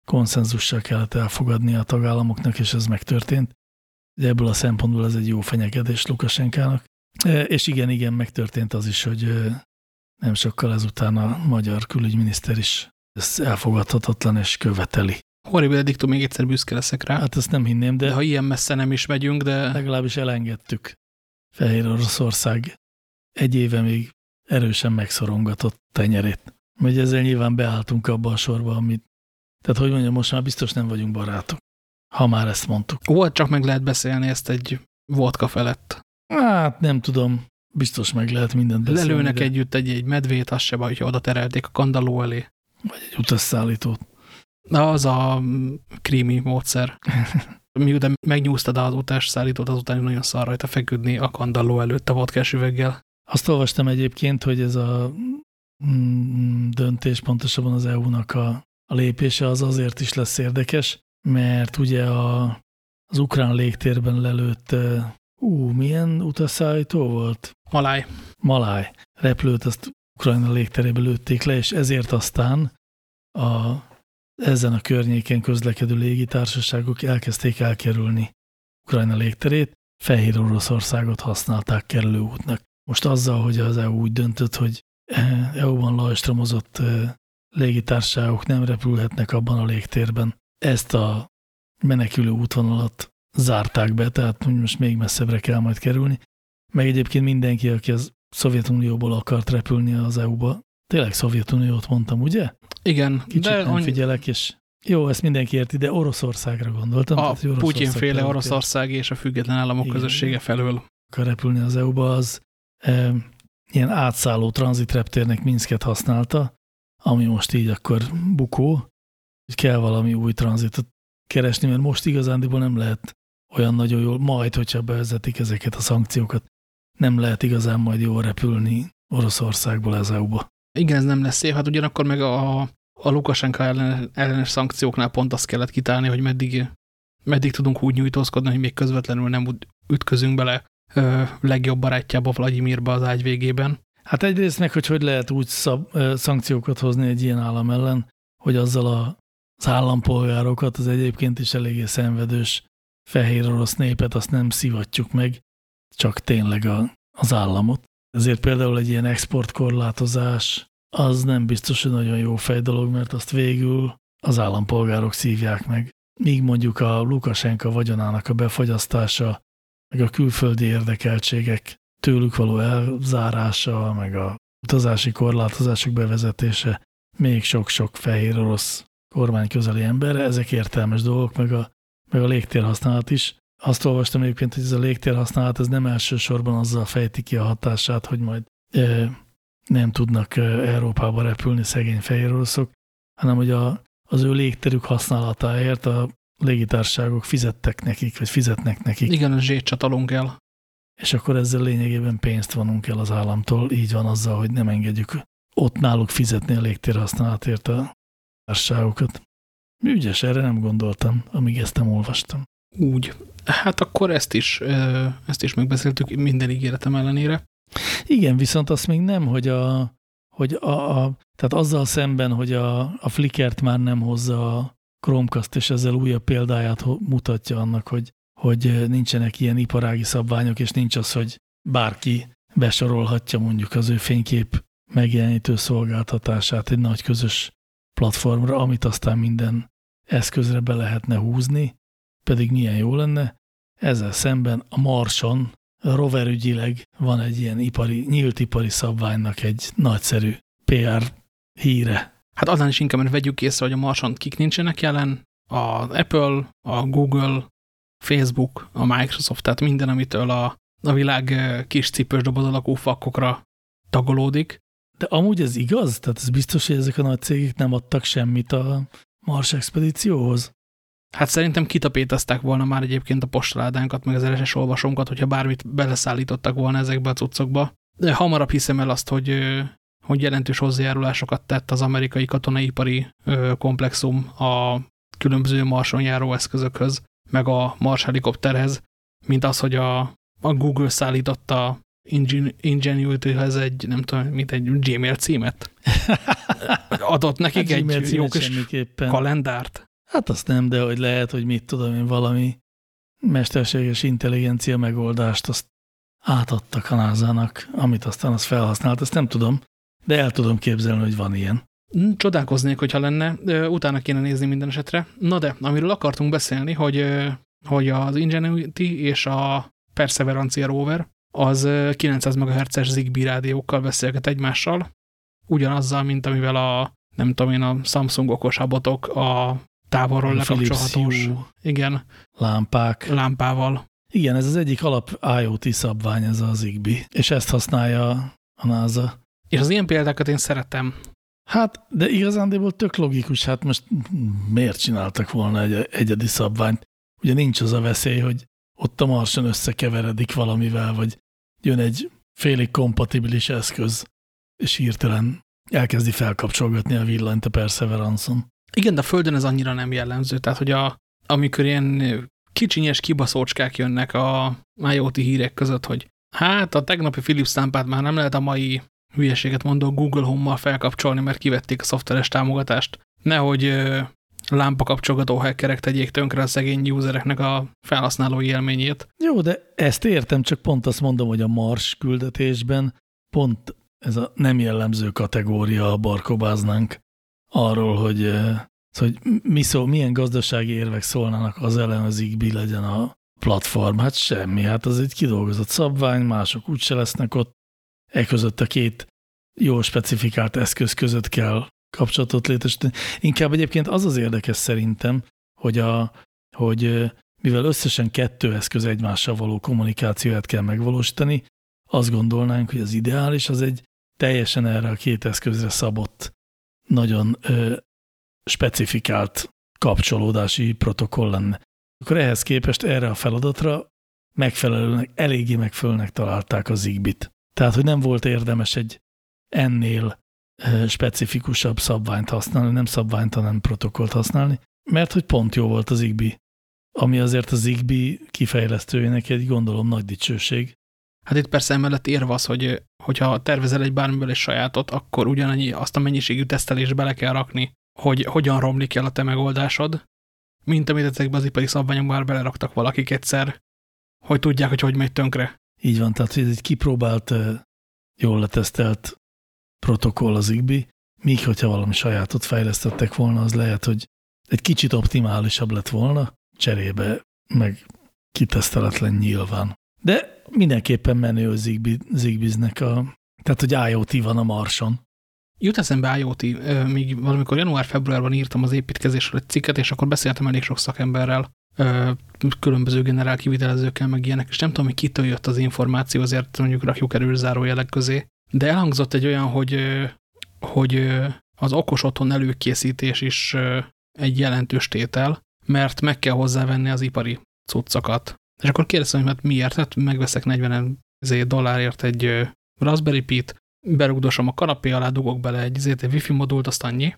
konszenzussal kellett elfogadni a tagállamoknak, és ez megtörtént. De ebből a szempontból ez egy jó fenyegetés Lukasenkának. E, és igen, igen, megtörtént az is, hogy e, nem sokkal ezután a magyar külügyminiszter is ez elfogadhatatlan és követeli. Horrible diktum, még egyszer büszke leszek rá. Hát ezt nem hinném, de... de ha ilyen messze nem is megyünk, de... Legalábbis elengedtük. Fehér Oroszország egy éve még erősen megszorongatott tenyerét. Hogy ezzel nyilván beálltunk abba a sorba, amit... Tehát, hogy mondjam, most már biztos nem vagyunk barátok. Ha már ezt mondtuk. Volt, csak meg lehet beszélni ezt egy vodka felett. Hát nem tudom, biztos meg lehet mindent beszélni. Lelőnek de... együtt egy-egy medvét, az se baj, hogyha oda terelték a kandalló elé. Vagy egy utasszállítót. Na, az a krími módszer. Miután megnyúztad az utasszállítót, azután nagyon szar rajta feküdni a kandalló előtt a vodkás üveggel. Azt olvastam egyébként, hogy ez a döntés, pontosabban az EU-nak a, a lépése az azért is lesz érdekes, mert ugye a, az ukrán légtérben lelőtt, ú, milyen utasszállító volt? Maláj. Maláj. Repülőt azt Ukrajna légterébe lőtték le, és ezért aztán a, ezen a környéken közlekedő légitársaságok elkezdték elkerülni Ukrajna légterét, Fehér Oroszországot használták kerülőútnak. Most azzal, hogy az EU úgy döntött, hogy EU-ban lajstromozott légitársaságok nem repülhetnek abban a légtérben, ezt a menekülő útvonalat zárták be, tehát most még messzebbre kell majd kerülni. Meg egyébként mindenki, aki az Szovjetunióból akart repülni az EU-ba. Tényleg Szovjetuniót mondtam, ugye? Igen. Kicsit de nem figyelek, és jó, ezt mindenki érti, de Oroszországra gondoltam. A Putyin-féle Oroszország és a független államok Igen. közössége felől. Akar repülni az EU-ba, az e, ilyen átszálló tranzitreptérnek Minsket használta, ami most így akkor bukó, hogy kell valami új tranzitot keresni, mert most igazándiból nem lehet olyan nagyon jól, majd, hogyha bevezetik ezeket a szankciókat, nem lehet igazán majd jól repülni Oroszországból ez EU-ba. Igen, ez nem lesz szép, hát ugyanakkor meg a, a Lukasenka ellen, ellenes szankcióknál pont azt kellett kitálni, hogy meddig, meddig tudunk úgy nyújtózkodni, hogy még közvetlenül nem ütközünk bele ö, legjobb barátjába, Vladimirba az ágy végében. Hát egyrészt meg, hogy hogy lehet úgy szab, ö, szankciókat hozni egy ilyen állam ellen, hogy azzal a, az állampolgárokat, az egyébként is eléggé szenvedős fehér orosz népet, azt nem szivatjuk meg, csak tényleg a, az államot. Ezért például egy ilyen exportkorlátozás az nem biztos, hogy nagyon jó fej dolog, mert azt végül az állampolgárok szívják meg. Míg mondjuk a Lukasenka vagyonának a befagyasztása, meg a külföldi érdekeltségek tőlük való elzárása, meg a utazási korlátozások bevezetése még sok-sok fehér orosz kormány közeli emberre, ezek értelmes dolgok, meg a, meg a légtérhasználat is. Azt olvastam egyébként, hogy ez a légtérhasználat ez nem elsősorban azzal fejti ki a hatását, hogy majd e, nem tudnak Európába repülni szegény fehér oroszok, hanem hogy a, az ő légterük használatáért a légitárságok fizettek nekik, vagy fizetnek nekik. Igen, zsét csatalunk el. És akkor ezzel lényegében pénzt vonunk el az államtól, így van azzal, hogy nem engedjük ott náluk fizetni a légtérhasználatért a társaságokat. Ügyes, erre nem gondoltam, amíg ezt nem olvastam. Úgy. Hát akkor ezt is, ezt is megbeszéltük minden ígéretem ellenére. Igen, viszont azt még nem, hogy a, hogy a, a tehát azzal szemben, hogy a, a Flickert már nem hozza a Chromecast, és ezzel újabb példáját mutatja annak, hogy, hogy nincsenek ilyen iparági szabványok, és nincs az, hogy bárki besorolhatja mondjuk az ő fénykép megjelenítő szolgáltatását egy nagy közös platformra, amit aztán minden eszközre be lehetne húzni, pedig milyen jó lenne. Ezzel szemben a Marson roverügyileg van egy ilyen ipari, nyílt ipari szabványnak egy nagyszerű PR híre. Hát azán is inkább, mert vegyük észre, hogy a Marson kik nincsenek jelen, az Apple, a Google, Facebook, a Microsoft, tehát minden, amitől a, a világ kis cipős doboz alakú fakokra tagolódik. De amúgy ez igaz? Tehát ez biztos, hogy ezek a nagy cégek nem adtak semmit a Mars expedícióhoz? Hát szerintem kitapéteztek volna már egyébként a postaládánkat, meg az RSS olvasónkat, hogyha bármit beleszállítottak volna ezekbe a cuccokba. De hamarabb hiszem el azt, hogy, hogy jelentős hozzájárulásokat tett az amerikai katonai-ipari komplexum a különböző marson járó eszközökhöz, meg a Mars helikopterhez, mint az, hogy a, a Google szállította Ingenuity-hez egy, nem tudom, mint egy Gmail címet. Adott nekik hát egy jó kis kalendárt. Hát azt nem, de hogy lehet, hogy mit tudom én, valami mesterséges intelligencia megoldást azt átadtak a názának, amit aztán az felhasznált, ezt nem tudom, de el tudom képzelni, hogy van ilyen. Hm, csodálkoznék, hogyha lenne, utána kéne nézni minden esetre. Na de, amiről akartunk beszélni, hogy, hogy az Ingenuity és a Perseverance rover az 900 MHz-es Zigbee rádiókkal beszélget egymással, ugyanazzal, mint amivel a, nem tudom én, a Samsung okos abotok a távolról lekapcsolhatós. Igen. Lámpák. Lámpával. Igen, ez az egyik alap IoT szabvány, ez az Zigbee, és ezt használja a NASA. És az ilyen példákat én szeretem. Hát, de igazándiból tök logikus, hát most miért csináltak volna egy egyedi szabványt? Ugye nincs az a veszély, hogy ott a marson összekeveredik valamivel, vagy jön egy félig kompatibilis eszköz, és hirtelen elkezdi felkapcsolgatni a villanyt a Perseverance-on. Igen, de a Földön ez annyira nem jellemző. Tehát, hogy a, amikor ilyen kicsinyes kibaszócskák jönnek a IoT hírek között, hogy hát a tegnapi Philips lámpát már nem lehet a mai hülyeséget mondó Google Home-mal felkapcsolni, mert kivették a szoftveres támogatást. Nehogy lámpa kapcsolgató hackerek tegyék tönkre a szegény usereknek a felhasználói élményét. Jó, de ezt értem, csak pont azt mondom, hogy a Mars küldetésben pont ez a nem jellemző kategória barkobáznánk arról, hogy, hogy mi szó, milyen gazdasági érvek szólnának az ellen, az igbi legyen a platform. Hát semmi, hát az egy kidolgozott szabvány, mások úgyse lesznek ott. E között a két jó specifikált eszköz között kell kapcsolatot létesíteni. Inkább egyébként az az érdekes szerintem, hogy, a, hogy mivel összesen kettő eszköz egymással való kommunikációját kell megvalósítani, azt gondolnánk, hogy az ideális az egy teljesen erre a két eszközre szabott nagyon ö, specifikált kapcsolódási protokoll lenne. Akkor ehhez képest erre a feladatra megfelelőnek, eléggé megfelelőnek találták az zigbit. Tehát, hogy nem volt érdemes egy ennél specifikusabb szabványt használni, nem szabványt, hanem protokollt használni, mert hogy pont jó volt az Zigbee, ami azért az Zigbee kifejlesztőjének egy gondolom nagy dicsőség. Hát itt persze emellett érve az, hogy hogyha tervezel egy bármiből egy sajátot, akkor ugyanannyi azt a mennyiségű tesztelést bele kell rakni, hogy hogyan romlik el a te megoldásod, mint amit ezekben az ipari szabványokban már beleraktak valakik egyszer, hogy tudják, hogy hogy megy tönkre. Így van, tehát ez egy kipróbált, jól letesztelt protokoll az Zigbee, míg hogyha valami sajátot fejlesztettek volna, az lehet, hogy egy kicsit optimálisabb lett volna, cserébe meg kiteszteletlen nyilván. De mindenképpen menő a Zigbee-nek a, tehát hogy IoT van a Marson. Jut eszembe IoT, még valamikor január-februárban írtam az építkezésről egy cikket, és akkor beszéltem elég sok szakemberrel, különböző generál kivitelezőkkel, meg ilyenek, és nem tudom, hogy kitől jött az információ, azért mondjuk rakjuk erős zárójelek közé, de elhangzott egy olyan, hogy, hogy az okos otthon előkészítés is egy jelentős tétel, mert meg kell hozzávenni az ipari cuccokat. És akkor kérdeztem, hogy hát miért? Hát megveszek 40 dollárért egy Raspberry Pi-t, berugdosom a kanapé alá, dugok bele egy, egy wifi modult, azt annyi,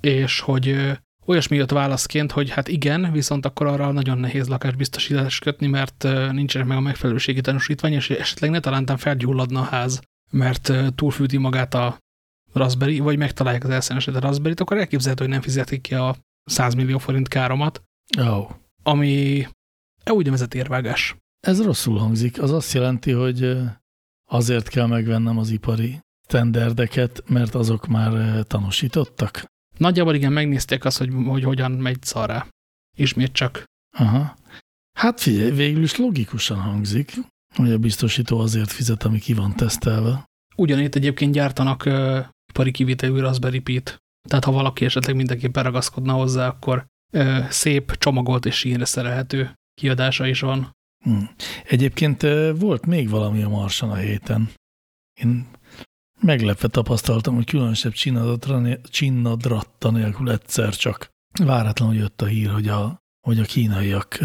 és hogy olyasmi jött válaszként, hogy hát igen, viszont akkor arra nagyon nehéz lakásbiztosítást kötni, mert nincsenek meg a megfelelőségi tanúsítvány, és esetleg ne talántán felgyulladna a ház, mert túlfűti magát a Raspberry, vagy megtalálják az elszeneset a Raspberry-t, akkor elképzelhető, hogy nem fizetik ki a 100 millió forint káromat. Oh. Ami úgynevezett érvágás. Ez rosszul hangzik. Az azt jelenti, hogy azért kell megvennem az ipari standardeket, mert azok már tanúsítottak? Nagyjából igen, megnézték azt, hogy, hogy hogyan megy szarrá. Ismét csak. Aha. Hát figyelj, végül is logikusan hangzik, hogy a biztosító azért fizet, ami ki van tesztelve. Ugyanitt egyébként gyártanak uh, ipari kivitelű Raspberry Pi-t. Tehát ha valaki esetleg mindenképpen ragaszkodna hozzá, akkor uh, szép, csomagolt és sínre szerelhető kiadása is van. Hmm. Egyébként volt még valami a Marson a héten. Én meglepve tapasztaltam, hogy különösebb csinnadratta nélkül egyszer csak váratlanul jött a hír, hogy a, hogy a kínaiak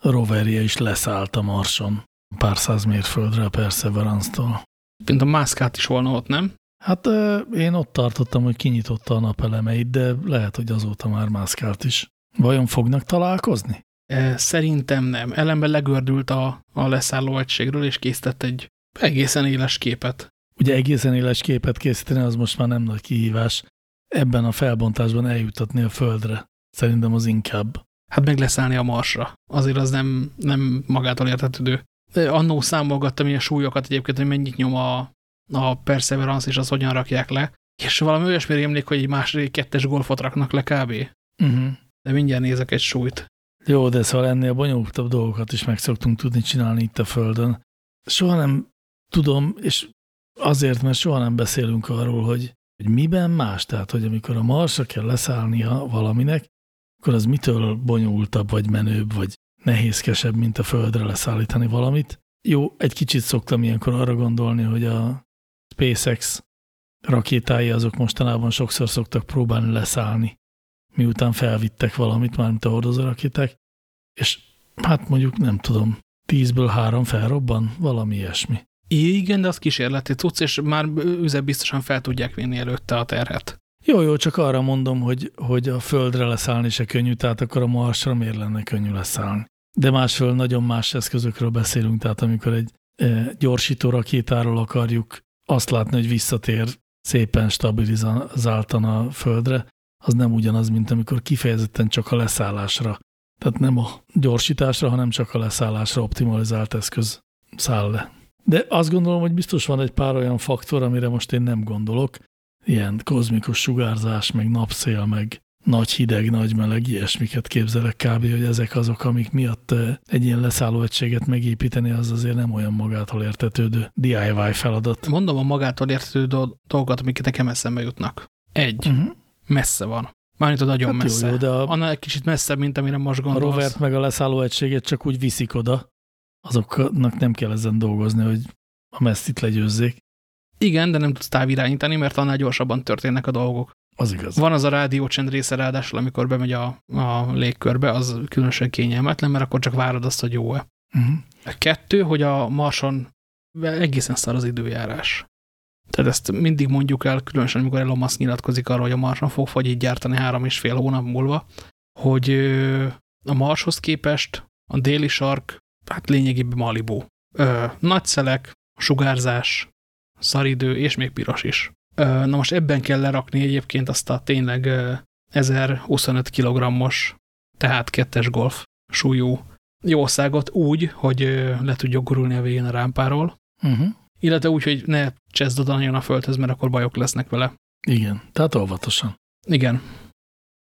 roverje is leszállt a Marson pár száz mérföldre a Perseverance-tól. Mint a mászkát is volna ott, nem? Hát én ott tartottam, hogy kinyitotta a napelemeit, de lehet, hogy azóta már mászkált is. Vajon fognak találkozni? Szerintem nem. Ellenben legördült a, a leszálló egységről, és készített egy egészen éles képet. Ugye egészen éles képet készíteni, az most már nem nagy kihívás. Ebben a felbontásban eljutatni a földre. Szerintem az inkább. Hát meg leszállni a marsra. Azért az nem, nem magától értetődő annó számolgattam ilyen súlyokat egyébként, hogy mennyit nyom a, a Perseverance, és az hogyan rakják le. És valami olyasmi emlék, hogy egy második kettes golfot raknak le kb. Uh mhm. -huh. De mindjárt nézek egy súlyt. Jó, de szóval ennél bonyolultabb dolgokat is meg szoktunk tudni csinálni itt a Földön. Soha nem tudom, és azért, mert soha nem beszélünk arról, hogy, hogy miben más, tehát hogy amikor a Marsra kell leszállnia valaminek, akkor az mitől bonyolultabb, vagy menőbb, vagy nehézkesebb, mint a földre leszállítani valamit. Jó, egy kicsit szoktam ilyenkor arra gondolni, hogy a SpaceX rakétái azok mostanában sokszor szoktak próbálni leszállni, miután felvittek valamit, mármint a hordozó rakéták, és hát mondjuk nem tudom, tízből három felrobban, valami ilyesmi. Igen, de az kísérleti cucc, és már üzet biztosan fel tudják vinni előtte a terhet. Jó, jó, csak arra mondom, hogy, hogy a földre leszállni se könnyű, tehát akkor a Marsra miért lenne könnyű leszállni. De másfél nagyon más eszközökről beszélünk, tehát amikor egy e, gyorsító rakétáról akarjuk azt látni, hogy visszatér szépen stabilizáltan a földre, az nem ugyanaz, mint amikor kifejezetten csak a leszállásra, tehát nem a gyorsításra, hanem csak a leszállásra optimalizált eszköz száll le. De azt gondolom, hogy biztos van egy pár olyan faktor, amire most én nem gondolok, ilyen kozmikus sugárzás, meg napszél, meg nagy hideg, nagy meleg, ilyesmiket képzelek kb., hogy ezek azok, amik miatt eh, egy ilyen leszálló egységet megépíteni, az azért nem olyan magától értetődő DIY feladat. Mondom a magától értetődő dolgokat, amiket nekem eszembe jutnak. Egy, uh mhm. -huh. messze van. Mármint a nagyon hát messze. Jó, jó, de a, Annál egy kicsit messzebb, mint amire most gondolsz. A rovert meg a leszálló egységet csak úgy viszik oda. Azoknak nem kell ezen dolgozni, hogy a messzit legyőzzék. Igen, de nem tudsz távirányítani, mert annál gyorsabban történnek a dolgok. Az igaz. Van az a rádiócsend része ráadásul, amikor bemegy a, a légkörbe, az különösen kényelmetlen, mert akkor csak várod azt, hogy jó-e. Uh -huh. A kettő, hogy a Marson egészen szar az időjárás. Tehát ezt mindig mondjuk el, különösen amikor Elon Musk nyilatkozik arról, hogy a Marson fog fagyit gyártani három és fél hónap múlva, hogy a Marshoz képest a déli sark, hát lényegében Malibu. Ö, nagy szelek, sugárzás, szaridő, és még piros is. Ö, na most ebben kell lerakni egyébként azt a tényleg 1025 kg-os, tehát kettes golf súlyú jószágot úgy, hogy le tudja gurulni a végén a rámpáról, uh mhm. -huh. illetve úgy, hogy ne cseszd oda nagyon a földhöz, mert akkor bajok lesznek vele. Igen, tehát óvatosan. Igen.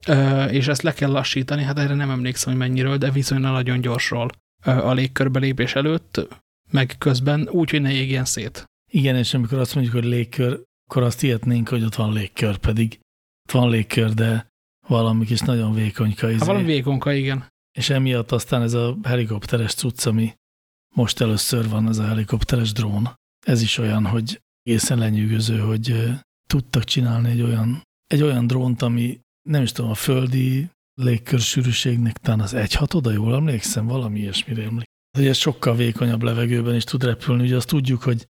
Ö, és ezt le kell lassítani, hát erre nem emlékszem, hogy mennyiről, de viszonylag nagyon gyorsról a légkörbelépés előtt, meg közben, úgy, hogy ne égjen szét. Igen, és amikor azt mondjuk, hogy légkör, akkor azt hihetnénk, hogy ott van légkör, pedig ott van légkör, de valami kis nagyon vékonyka. Izé. Hát valami vékonyka, igen. És emiatt aztán ez a helikopteres cucc, ami most először van, ez a helikopteres drón. Ez is olyan, hogy egészen lenyűgöző, hogy tudtak csinálni egy olyan, egy olyan drónt, ami nem is tudom, a földi légkörsűrűségnek talán az egy hatoda, jól emlékszem, valami ilyesmire emlékszem. Hogy ez sokkal vékonyabb levegőben is tud repülni. Ugye azt tudjuk, hogy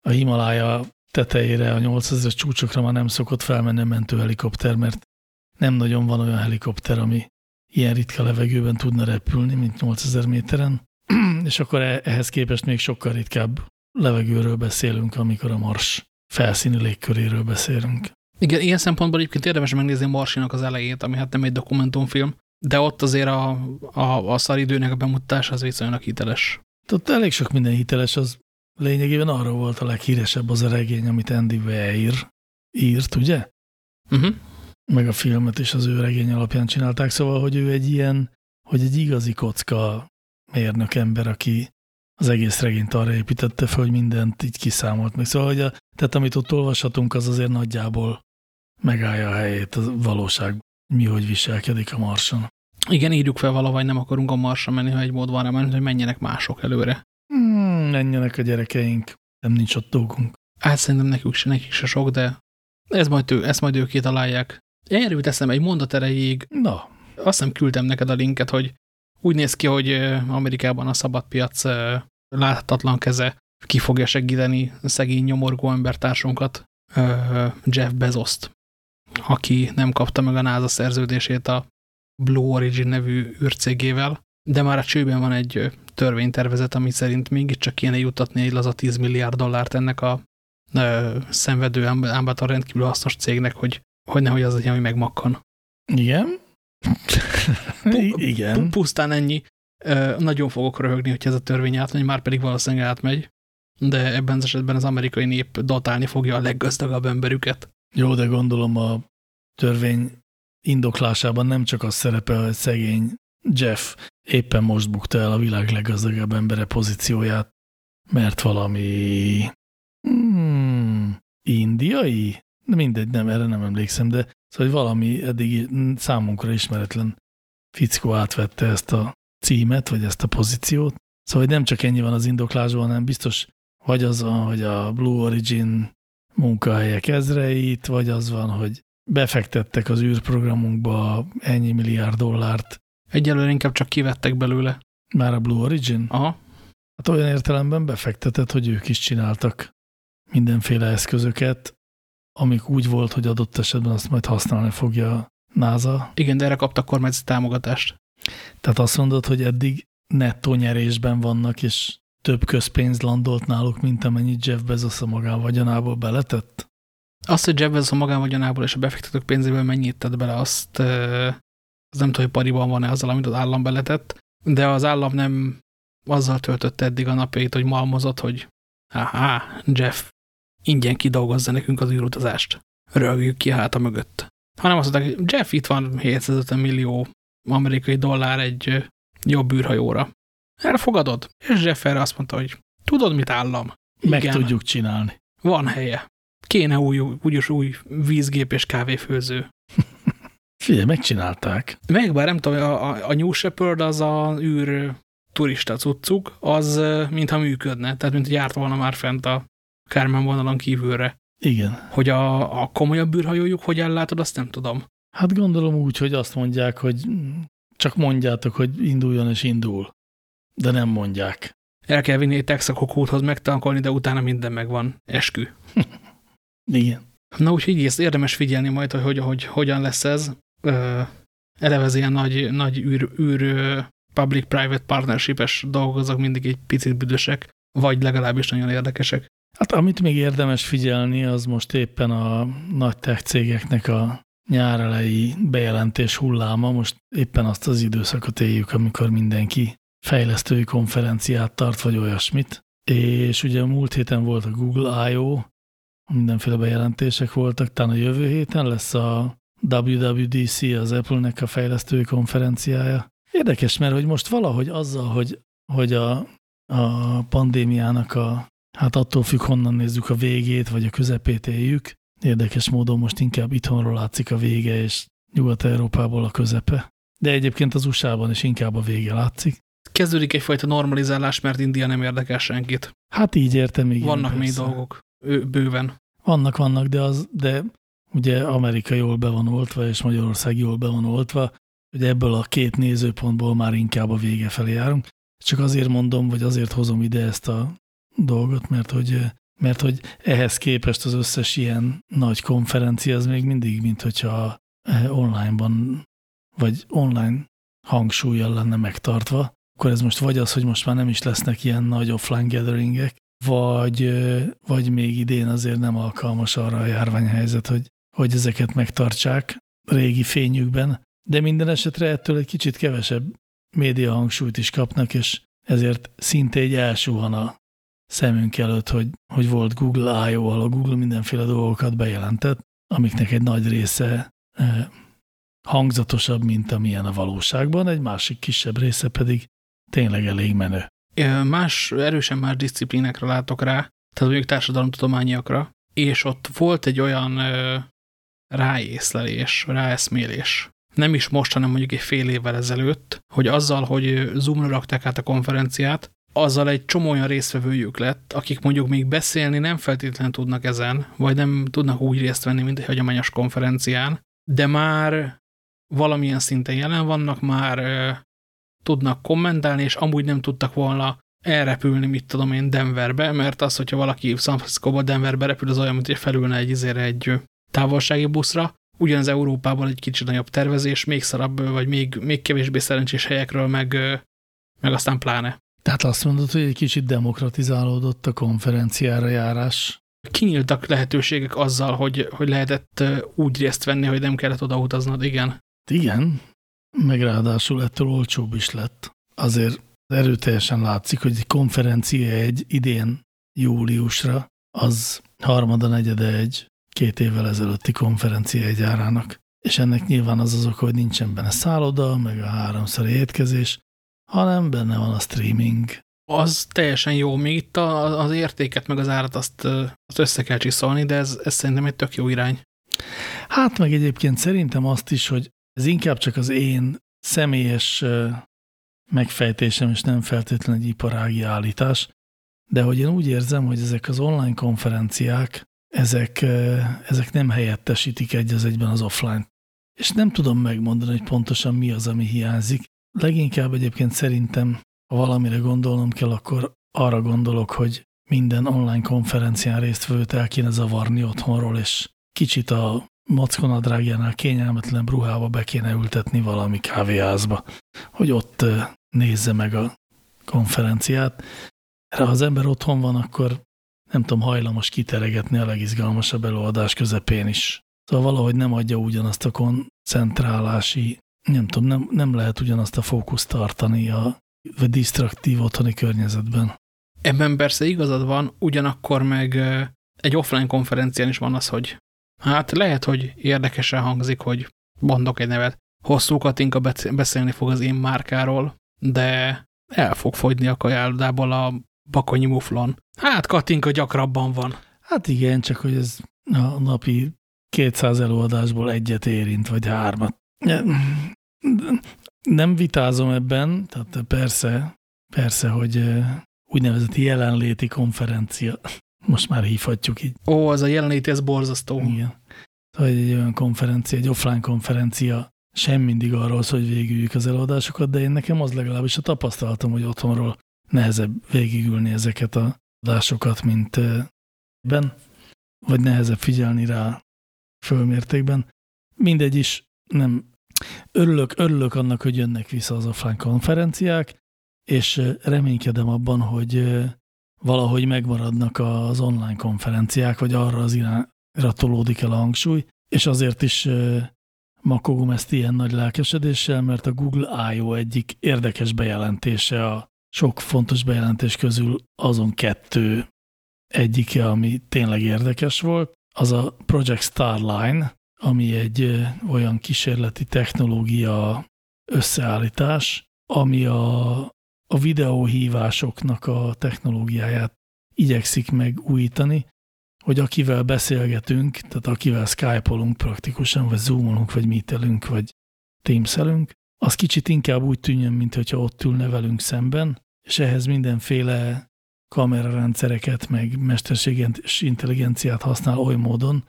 a Himalája tetejére, a 8000 csúcsokra már nem szokott felmenni a mentőhelikopter, mert nem nagyon van olyan helikopter, ami ilyen ritka levegőben tudna repülni, mint 8000 méteren, és akkor e-, ehhez képest még sokkal ritkább levegőről beszélünk, amikor a Mars felszíni légköréről beszélünk. Igen, ilyen szempontból egyébként érdemes megnézni Marsinak az elejét, ami hát nem egy dokumentumfilm, de ott azért a, a, a szaridőnek a bemutatás az viszonylag hiteles. Ott elég sok minden hiteles, az lényegében arról volt a leghíresebb az a regény, amit Andy Weir írt, ugye? Uh mhm. -huh. Meg a filmet is az ő regény alapján csinálták, szóval, hogy ő egy ilyen, hogy egy igazi kocka mérnök ember, aki az egész regényt arra építette fel, hogy mindent így kiszámolt meg. Szóval, hogy a, tehát amit ott olvashatunk, az azért nagyjából megállja a helyét a valóságban, mi hogy viselkedik a marson. Igen, írjuk fel valahogy, nem akarunk a marsra menni, ha egy mód van rá menni, hogy menjenek mások előre. Hmm, menjenek a gyerekeink, nem nincs ott dolgunk. Hát szerintem nekük se, nekik se sok, de ez majd ő, ezt majd ők kitalálják. Erről teszem egy mondat erejéig. Na. Azt hiszem küldtem neked a linket, hogy úgy néz ki, hogy Amerikában a szabadpiac láthatatlan keze ki fogja segíteni szegény nyomorgó embertársunkat, Jeff Bezoszt, aki nem kapta meg a NASA szerződését a Blue Origin nevű űrcégével, de már a csőben van egy törvénytervezet, ami szerint mégiscsak kéne jutatni egy laza 10 milliárd dollárt ennek a ö, szenvedő, ám a rendkívül hasznos cégnek, hogy, hogy nehogy az legyen, hogy megmakkan. Igen? Igen. Pusztán ennyi. Ö, nagyon fogok röhögni, hogy ez a törvény átmegy, már pedig valószínűleg átmegy, de ebben az esetben az amerikai nép datálni fogja a leggazdagabb emberüket. Jó, de gondolom a törvény indoklásában nem csak az szerepel, hogy szegény Jeff éppen most bukta el a világ leggazdagabb embere pozícióját, mert valami hmm, indiai? De mindegy, nem, erre nem emlékszem, de szóval valami eddig számunkra ismeretlen fickó átvette ezt a címet, vagy ezt a pozíciót. Szóval nem csak ennyi van az indoklásban, hanem biztos vagy az van, hogy a Blue Origin munkahelyek ezreit, vagy az van, hogy befektettek az űrprogramunkba ennyi milliárd dollárt. Egyelőre inkább csak kivettek belőle. Már a Blue Origin? Aha. Hát olyan értelemben befektetett, hogy ők is csináltak mindenféle eszközöket, amik úgy volt, hogy adott esetben azt majd használni fogja a NASA. Igen, de erre kaptak kormányzati támogatást. Tehát azt mondod, hogy eddig nettó nyerésben vannak, és több közpénz landolt náluk, mint amennyit Jeff Bezos a magánvagyonából beletett? Azt, hogy Jeff a magánvagyonából és a befektetők pénzéből mennyit tett bele, azt az nem tudom, hogy pariban van-e azzal, amit az állam beletett, de az állam nem azzal töltötte eddig a napjait, hogy malmozott, hogy aha, Jeff ingyen kidolgozza nekünk az űrutazást. Rögjük ki a háta mögött. Hanem azt mondták, hogy Jeff, itt van 750 millió amerikai dollár egy jobb űrhajóra. Elfogadod? És Jeff erre azt mondta, hogy tudod, mit állam? Meg Igen, tudjuk csinálni. Van helye. Kéne új, úgyis új vízgép és kávéfőző. Figyelj, megcsinálták. Meg, bár nem tudom, a, a New Shepard az a űr turista cuccuk, az mintha működne, tehát mint járt volna már fent a Kármán vonalon kívülre. Igen. Hogy a, a komolyabb űrhajójuk hogy ellátod, azt nem tudom. Hát gondolom úgy, hogy azt mondják, hogy csak mondjátok, hogy induljon és indul. De nem mondják. el kell vinni egy Texaco kúthoz megtankolni, de utána minden megvan. Eskü. Igen. Na úgyhogy ezt érdemes figyelni majd, hogy, hogy, hogy hogyan lesz ez. Eleve az ilyen nagy, nagy űr, űr public-private partnership-es dolgok azok mindig egy picit büdösek, vagy legalábbis nagyon érdekesek. Hát amit még érdemes figyelni, az most éppen a nagy tech cégeknek a nyárelei bejelentés hulláma. Most éppen azt az időszakot éljük, amikor mindenki fejlesztői konferenciát tart, vagy olyasmit. És ugye múlt héten volt a Google I.O., mindenféle bejelentések voltak, talán a jövő héten lesz a WWDC, az Apple-nek a fejlesztői konferenciája. Érdekes, mert hogy most valahogy azzal, hogy, hogy a, a pandémiának a, hát attól függ, honnan nézzük a végét, vagy a közepét éljük, érdekes módon most inkább itthonról látszik a vége, és Nyugat-Európából a közepe. De egyébként az USA-ban is inkább a vége látszik. Kezdődik egyfajta normalizálás, mert India nem érdekel senkit. Hát így értem, igen. Vannak persze. még dolgok, bőven. Vannak, vannak, de, az, de ugye Amerika jól be van oltva, és Magyarország jól be van oltva, hogy ebből a két nézőpontból már inkább a vége felé járunk. Csak azért mondom, vagy azért hozom ide ezt a dolgot, mert hogy, mert hogy ehhez képest az összes ilyen nagy konferencia az még mindig, mint hogyha onlineban, vagy online hangsúlyjal lenne megtartva, akkor ez most vagy az, hogy most már nem is lesznek ilyen nagy offline gatheringek, vagy, vagy még idén azért nem alkalmas arra a járványhelyzet, hogy, hogy ezeket megtartsák régi fényükben, de minden esetre ettől egy kicsit kevesebb média hangsúlyt is kapnak, és ezért szinte egy elsuhan a szemünk előtt, hogy, hogy volt Google I.O., ahol a Google mindenféle dolgokat bejelentett, amiknek egy nagy része eh, hangzatosabb, mint amilyen a valóságban, egy másik kisebb része pedig tényleg elég menő. Más, erősen más disziplínekre látok rá, tehát mondjuk társadalomtudományiakra, és ott volt egy olyan ö, ráészlelés, ráeszmélés, nem is most, hanem mondjuk egy fél évvel ezelőtt, hogy azzal, hogy Zoom-ra rakták át a konferenciát, azzal egy csomó olyan résztvevőjük lett, akik mondjuk még beszélni nem feltétlenül tudnak ezen, vagy nem tudnak úgy részt venni, mint egy hagyományos konferencián, de már valamilyen szinten jelen vannak, már tudnak kommentálni, és amúgy nem tudtak volna elrepülni, mit tudom én, Denverbe, mert az, hogyha valaki San Francisco-ba Denverbe repül, az olyan, mint hogy felülne egy, izére egy távolsági buszra, ugyanaz Európában egy kicsit nagyobb tervezés, még szarabb, vagy még, még kevésbé szerencsés helyekről, meg, meg aztán pláne. Tehát azt mondod, hogy egy kicsit demokratizálódott a konferenciára járás? Kinyíltak lehetőségek azzal, hogy, hogy lehetett úgy részt venni, hogy nem kellett oda utaznod, igen. Igen, meg ráadásul ettől olcsóbb is lett. Azért erőteljesen látszik, hogy egy konferencia egy idén júliusra, az harmada negyede egy két évvel ezelőtti konferencia egy árának. És ennek nyilván az az oka, hogy nincsen benne szálloda, meg a háromszor étkezés, hanem benne van a streaming. Az teljesen jó, még itt a, az értéket, meg az árat azt, azt össze kell csiszolni, de ez, ez szerintem egy tök jó irány. Hát meg egyébként szerintem azt is, hogy ez inkább csak az én személyes megfejtésem, és nem feltétlenül egy iparági állítás, de hogy én úgy érzem, hogy ezek az online konferenciák, ezek, ezek nem helyettesítik egy az egyben az offline. És nem tudom megmondani, hogy pontosan mi az, ami hiányzik. Leginkább egyébként szerintem, ha valamire gondolnom kell, akkor arra gondolok, hogy minden online konferencián résztvevőt el kéne zavarni otthonról, és kicsit a mackonadrágjánál kényelmetlen ruhába be kéne ültetni valami kávéházba, hogy ott nézze meg a konferenciát. Erre ha az ember otthon van, akkor nem tudom, hajlamos kiteregetni a legizgalmasabb előadás közepén is. Szóval valahogy nem adja ugyanazt a koncentrálási, nem tudom, nem, nem lehet ugyanazt a fókuszt tartani a vagy disztraktív otthoni környezetben. Ebben persze igazad van, ugyanakkor meg egy offline konferencián is van az, hogy Hát lehet, hogy érdekesen hangzik, hogy mondok egy nevet. Hosszú Katinka beszélni fog az én márkáról, de el fog fogyni a kajálodából a bakonyi muflon. Hát Katinka gyakrabban van. Hát igen, csak hogy ez a napi 200 előadásból egyet érint, vagy hármat. Nem vitázom ebben, tehát persze, persze, hogy úgynevezett jelenléti konferencia most már hívhatjuk így. Ó, az a jelenléti, ez borzasztó. Igen. Szóval egy olyan konferencia, egy offline konferencia sem mindig arról hogy végüljük az előadásokat, de én nekem az legalábbis a tapasztalatom, hogy otthonról nehezebb végigülni ezeket a adásokat, mint ben, vagy nehezebb figyelni rá fölmértékben. Mindegy is, nem örülök, örülök annak, hogy jönnek vissza az offline konferenciák, és reménykedem abban, hogy valahogy megmaradnak az online konferenciák, vagy arra az irányra tolódik el a hangsúly, és azért is makogom ezt ilyen nagy lelkesedéssel, mert a Google I.O. egyik érdekes bejelentése a sok fontos bejelentés közül azon kettő egyike, ami tényleg érdekes volt, az a Project Starline, ami egy olyan kísérleti technológia összeállítás, ami a, a videóhívásoknak a technológiáját igyekszik megújítani, hogy akivel beszélgetünk, tehát akivel Skype-olunk praktikusan, vagy Zoom-olunk, vagy Meet-elünk, vagy Teams-elünk, az kicsit inkább úgy tűnjön, mint hogyha ott ülne velünk szemben, és ehhez mindenféle kamerarendszereket, meg mesterséges intelligenciát használ oly módon,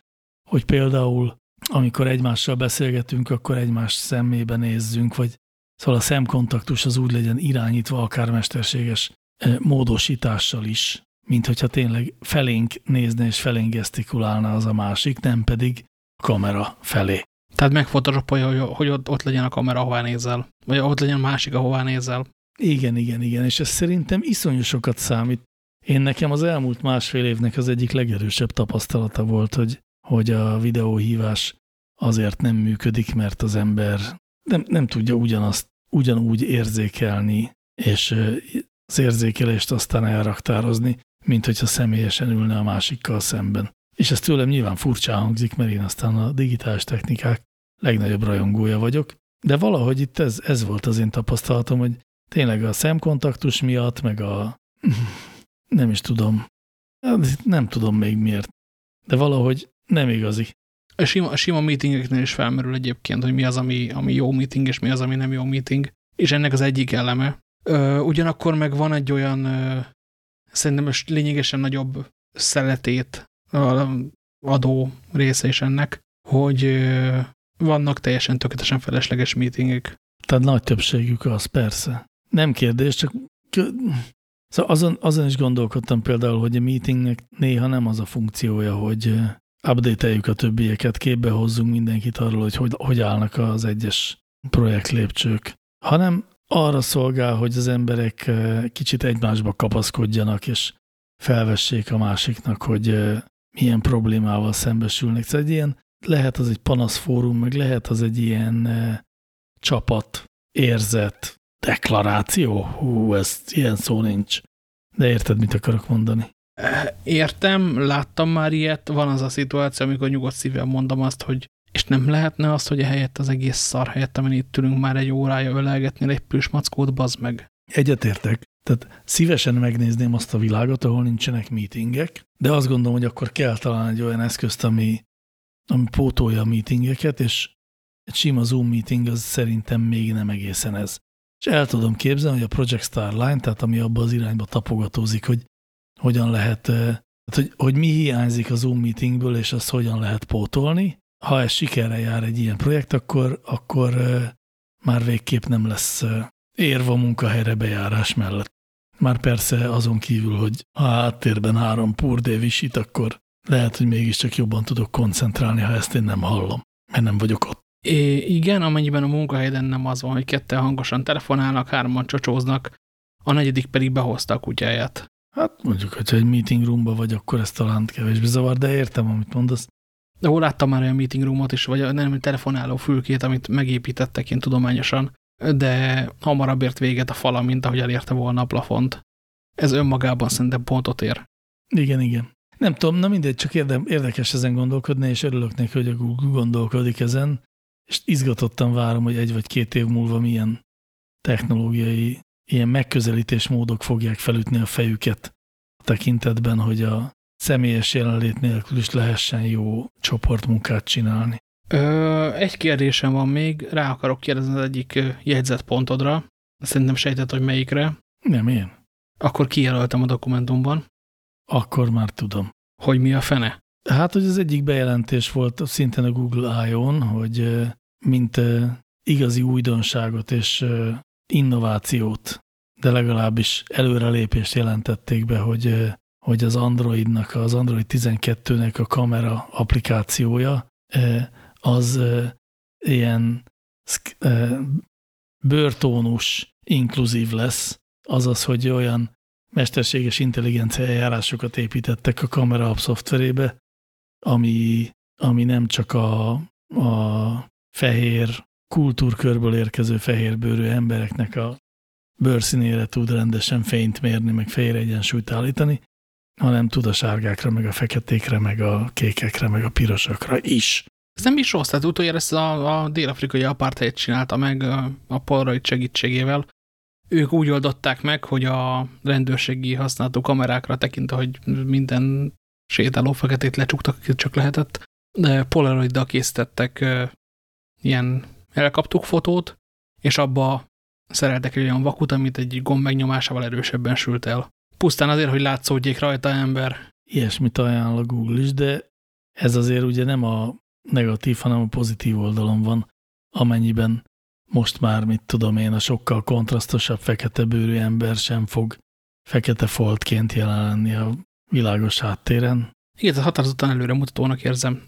hogy például amikor egymással beszélgetünk, akkor egymás szemébe nézzünk, vagy szóval a szemkontaktus az úgy legyen irányítva akár mesterséges módosítással is, mint hogyha tényleg felénk nézne és felénk gesztikulálna az a másik, nem pedig a kamera felé. Tehát megfotoshopolja, hogy ott, ott legyen a kamera, ahová nézel. Vagy ott legyen a másik, ahová nézel. Igen, igen, igen. És ez szerintem iszonyú sokat számít. Én nekem az elmúlt másfél évnek az egyik legerősebb tapasztalata volt, hogy, hogy a videóhívás azért nem működik, mert az ember nem, nem tudja ugyanazt, ugyanúgy érzékelni, és az érzékelést aztán elraktározni, mint hogyha személyesen ülne a másikkal szemben. És ez tőlem nyilván furcsán hangzik, mert én aztán a digitális technikák legnagyobb rajongója vagyok, de valahogy itt ez, ez volt az én tapasztalatom, hogy tényleg a szemkontaktus miatt, meg a nem is tudom, nem tudom még miért, de valahogy nem igazi. Sima, sima meetingeknél is felmerül egyébként, hogy mi az, ami, ami jó meeting, és mi az, ami nem jó meeting, és ennek az egyik eleme. Ö, ugyanakkor meg van egy olyan, ö, szerintem most lényegesen nagyobb szeletét adó része is ennek, hogy ö, vannak teljesen tökéletesen felesleges meetingek. Tehát nagy többségük az, persze. Nem kérdés, csak Szóval azon, azon is gondolkodtam például, hogy a meetingnek néha nem az a funkciója, hogy update-eljük a többieket, képbe hozzunk mindenkit arról, hogy, hogy hogy állnak az egyes projektlépcsők, hanem arra szolgál, hogy az emberek kicsit egymásba kapaszkodjanak, és felvessék a másiknak, hogy milyen problémával szembesülnek. Szóval egy ilyen, lehet az egy panaszfórum, meg lehet az egy ilyen csapat, érzet, deklaráció? Hú, ez ilyen szó nincs. De érted, mit akarok mondani? Értem, láttam már ilyet, van az a szituáció, amikor nyugodt szívvel mondom azt, hogy és nem lehetne az, hogy helyett az egész szar helyett, amin itt ülünk már egy órája ölelgetni egy plüss mackót, bazd meg. Egyetértek. Tehát szívesen megnézném azt a világot, ahol nincsenek meetingek, de azt gondolom, hogy akkor kell talán egy olyan eszközt, ami, ami pótolja a meetingeket, és egy sima Zoom meeting az szerintem még nem egészen ez. És el tudom képzelni, hogy a Project Starline, tehát ami abba az irányba tapogatózik, hogy hogyan lehet, tehát hogy, hogy mi hiányzik a Zoom meetingből, és azt hogyan lehet pótolni. Ha ez sikerre jár egy ilyen projekt, akkor, akkor már végképp nem lesz érv a munkahelyre bejárás mellett. Már persze azon kívül, hogy ha áttérben három pur visít, akkor lehet, hogy mégiscsak jobban tudok koncentrálni, ha ezt én nem hallom, mert nem vagyok ott. É, igen, amennyiben a munkahelyen nem az van, hogy ketten hangosan telefonálnak, hárman csocsóznak, a negyedik pedig behozta a kutyáját. Hát mondjuk, hogyha egy meeting roomba vagy, akkor ez talán kevésbé zavar, de értem, amit mondasz. De hol láttam már olyan meeting roomot is, vagy nem telefonáló fülkét, amit megépítettek én tudományosan, de hamarabb ért véget a fala, mint ahogy elérte volna a plafont. Ez önmagában szerintem pontot ér. Igen, igen. Nem tudom, na mindegy, csak érdekes ezen gondolkodni, és örülök neki, hogy a Google gondolkodik ezen és izgatottan várom, hogy egy vagy két év múlva milyen technológiai, ilyen megközelítésmódok fogják felütni a fejüket a tekintetben, hogy a személyes jelenlét nélkül is lehessen jó csoportmunkát csinálni. Ö, egy kérdésem van még, rá akarok kérdezni az egyik jegyzetpontodra. Szerintem sejtett, hogy melyikre. Nem én. Akkor kijelöltem a dokumentumban. Akkor már tudom. Hogy mi a fene? Hát, hogy az egyik bejelentés volt szintén a Google I.O.-n, hogy mint igazi újdonságot és innovációt de legalábbis előrelépést jelentették be, hogy, hogy az Androidnak, az Android 12-nek a kamera applikációja az ilyen bőrtónus inkluzív lesz, azaz, hogy olyan mesterséges intelligencia eljárásokat építettek a kamera app szoftverébe, ami, ami nem csak a, a fehér kultúrkörből érkező fehérbőrű embereknek a bőrszínére tud rendesen fényt mérni, meg fehér egyensúlyt állítani, hanem tud a sárgákra, meg a feketékre, meg a kékekre, meg a pirosakra is. Ez nem is rossz, tehát utoljára ezt a, a dél-afrikai apartheid csinálta meg a Polaroid segítségével. Ők úgy oldották meg, hogy a rendőrségi használatú kamerákra tekintve, hogy minden sétáló feketét lecsuktak, csak lehetett, de Polaroiddal készítettek ilyen elkaptuk fotót, és abba szereltek egy olyan vakut, amit egy gomb megnyomásával erősebben sült el. Pusztán azért, hogy látszódjék rajta ember. Ilyesmit ajánl a Google is, de ez azért ugye nem a negatív, hanem a pozitív oldalon van, amennyiben most már, mit tudom én, a sokkal kontrasztosabb fekete bőrű ember sem fog fekete foltként jelen lenni a világos háttéren. Igen, ez határozottan előre mutatónak érzem.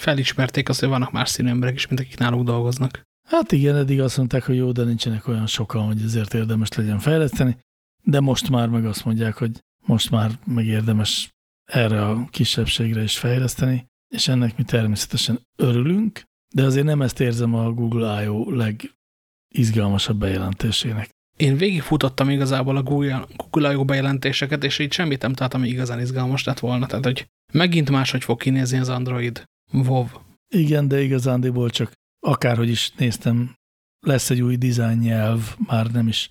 Felismerték azt, hogy vannak más színű emberek is, mint akik náluk dolgoznak. Hát igen, eddig azt mondták, hogy jó, de nincsenek olyan sokan, hogy ezért érdemes legyen fejleszteni, de most már meg azt mondják, hogy most már meg érdemes erre a kisebbségre is fejleszteni, és ennek mi természetesen örülünk, de azért nem ezt érzem a Google I.O. legizgalmasabb bejelentésének. Én végigfutottam igazából a Google, Google I.O. bejelentéseket, és így semmit nem találtam, ami igazán izgalmas lett volna. Tehát, hogy megint máshogy fog kinézni az Android. WoW. Igen, de igazándiból csak akárhogy is néztem, lesz egy új design nyelv, már nem is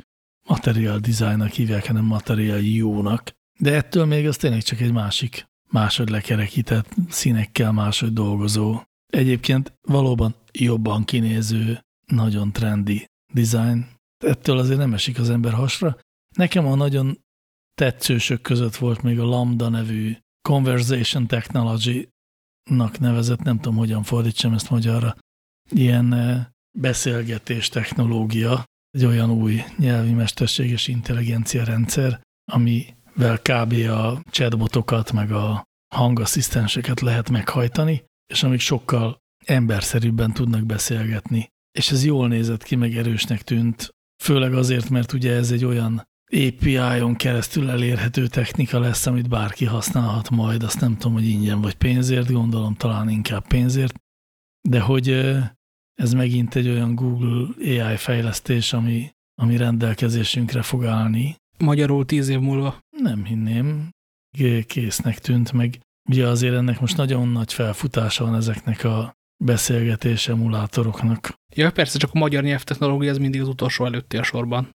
material designnak hívják, hanem material jónak. De ettől még az tényleg csak egy másik, máshogy lekerekített színekkel máshogy dolgozó. Egyébként valóban jobban kinéző, nagyon trendi design. Ettől azért nem esik az ember hasra. Nekem a nagyon tetszősök között volt még a Lambda nevű Conversation Technology-nak nevezett, nem tudom, hogyan fordítsam ezt magyarra, ilyen beszélgetés technológia, egy olyan új nyelvi mesterséges intelligencia rendszer, amivel kb. a chatbotokat, meg a hangasszisztenseket lehet meghajtani, és amik sokkal emberszerűbben tudnak beszélgetni. És ez jól nézett ki, meg erősnek tűnt, főleg azért, mert ugye ez egy olyan API-on keresztül elérhető technika lesz, amit bárki használhat majd, azt nem tudom, hogy ingyen vagy pénzért, gondolom talán inkább pénzért, de hogy ez megint egy olyan Google AI fejlesztés, ami, ami rendelkezésünkre fog állni. Magyarul tíz év múlva? Nem hinném. Késznek tűnt, meg ugye azért ennek most nagyon nagy felfutása van ezeknek a beszélgetés emulátoroknak. Ja, persze, csak a magyar nyelvtechnológia ez mindig az utolsó előtti a sorban.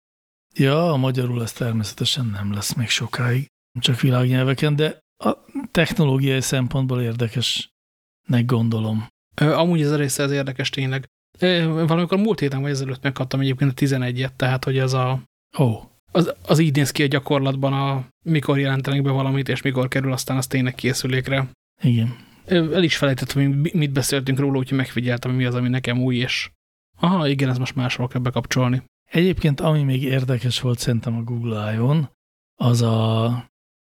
Ja, a magyarul ez természetesen nem lesz még sokáig, csak világnyelveken, de a technológiai szempontból érdekesnek gondolom. Amúgy ez a része az érdekes tényleg. Valamikor múlt héten vagy ezelőtt megkaptam egyébként a 11-et, tehát hogy ez a... Oh. Az, az így néz ki a gyakorlatban, a, mikor jelentenek be valamit, és mikor kerül aztán az tényleg készülékre. Igen. El is felejtettem, hogy mit beszéltünk róla, úgyhogy megfigyeltem, mi az, ami nekem új, és aha, igen, ez most máshol kell bekapcsolni. Egyébként, ami még érdekes volt szerintem a Google I.O.-n, az a,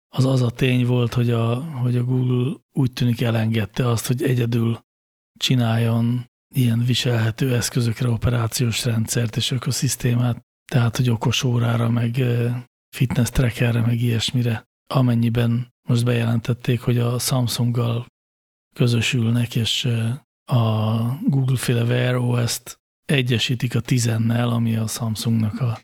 az az a tény volt, hogy a, hogy a Google úgy tűnik elengedte azt, hogy egyedül csináljon ilyen viselhető eszközökre operációs rendszert és ökoszisztémát, tehát hogy okos órára, meg fitness trackerre, meg ilyesmire, amennyiben most bejelentették, hogy a Samsunggal közösülnek, és a Google-féle Wear OS-t egyesítik a 10-nel, ami a Samsungnak a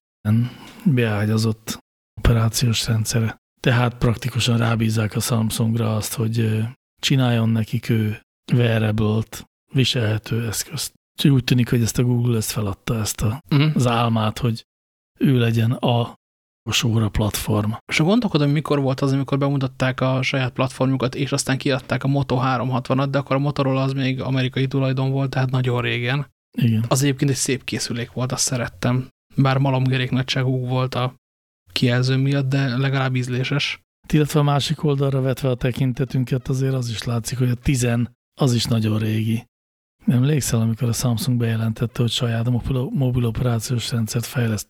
beágyazott operációs rendszere. Tehát praktikusan rábízzák a Samsungra azt, hogy csináljon nekik ő wearable-t, viselhető eszközt. Úgyhogy úgy tűnik, hogy ezt a Google ezt feladta, ezt a, uh. -huh. az álmát, hogy ő legyen a óra platform. És a gondolkodom, mikor volt az, amikor bemutatták a saját platformjukat, és aztán kiadták a Moto 360-at, de akkor a Motorola az még amerikai tulajdon volt, tehát nagyon régen. Igen. Az egyébként egy szép készülék volt, azt szerettem. Bár malomgerék nagyságú volt a kijelző miatt, de legalább ízléses. Illetve a másik oldalra vetve a tekintetünket, azért az is látszik, hogy a 10 az is nagyon régi. Emlékszel, amikor a Samsung bejelentette, hogy saját mobil, mobil operációs rendszert fejleszt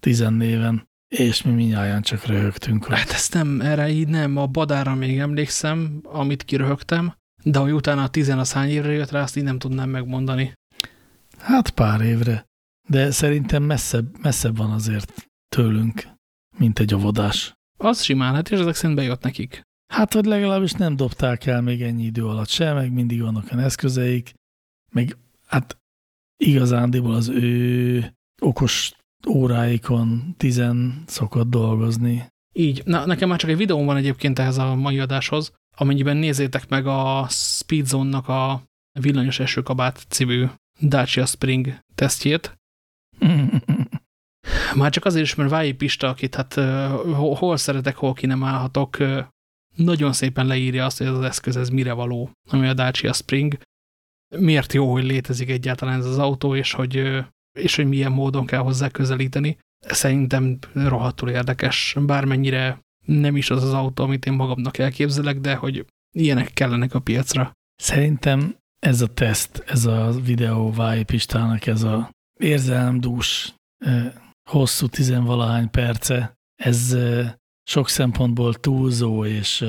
10 néven, és mi minnyáján csak röhögtünk. Hogy... Hát ezt nem, erre így nem, a badára még emlékszem, amit kiröhögtem, de hogy utána a tizen az hány évre jött rá, azt így nem tudnám megmondani. Hát pár évre, de szerintem messzebb, messzebb van azért tőlünk, mint egy óvodás. Az simán, hát és ezek szerint bejött nekik. Hát, hogy legalábbis nem dobták el még ennyi idő alatt se, meg mindig vannak olyan eszközeik, meg hát igazándiból az ő okos óráikon tizen szokott dolgozni. Így. Na, nekem már csak egy videóm van egyébként ehhez a mai adáshoz, amennyiben nézzétek meg a Speedzone-nak a Villanyos Esőkabát című Dacia Spring tesztjét. Már csak azért is, mert Vályi Pista, akit hát hol szeretek, hol ki nem állhatok, nagyon szépen leírja azt, hogy ez az eszköz ez mire való, ami a Dacia Spring. Miért jó, hogy létezik egyáltalán ez az autó, és hogy, és hogy milyen módon kell hozzá közelíteni. Szerintem rohadtul érdekes, bármennyire nem is az az autó, amit én magamnak elképzelek, de hogy ilyenek kellenek a piacra. Szerintem ez a teszt, ez a videó Váj Pistának, ez a érzelemdús, hosszú tizenvalahány perce, ez sok szempontból túlzó és,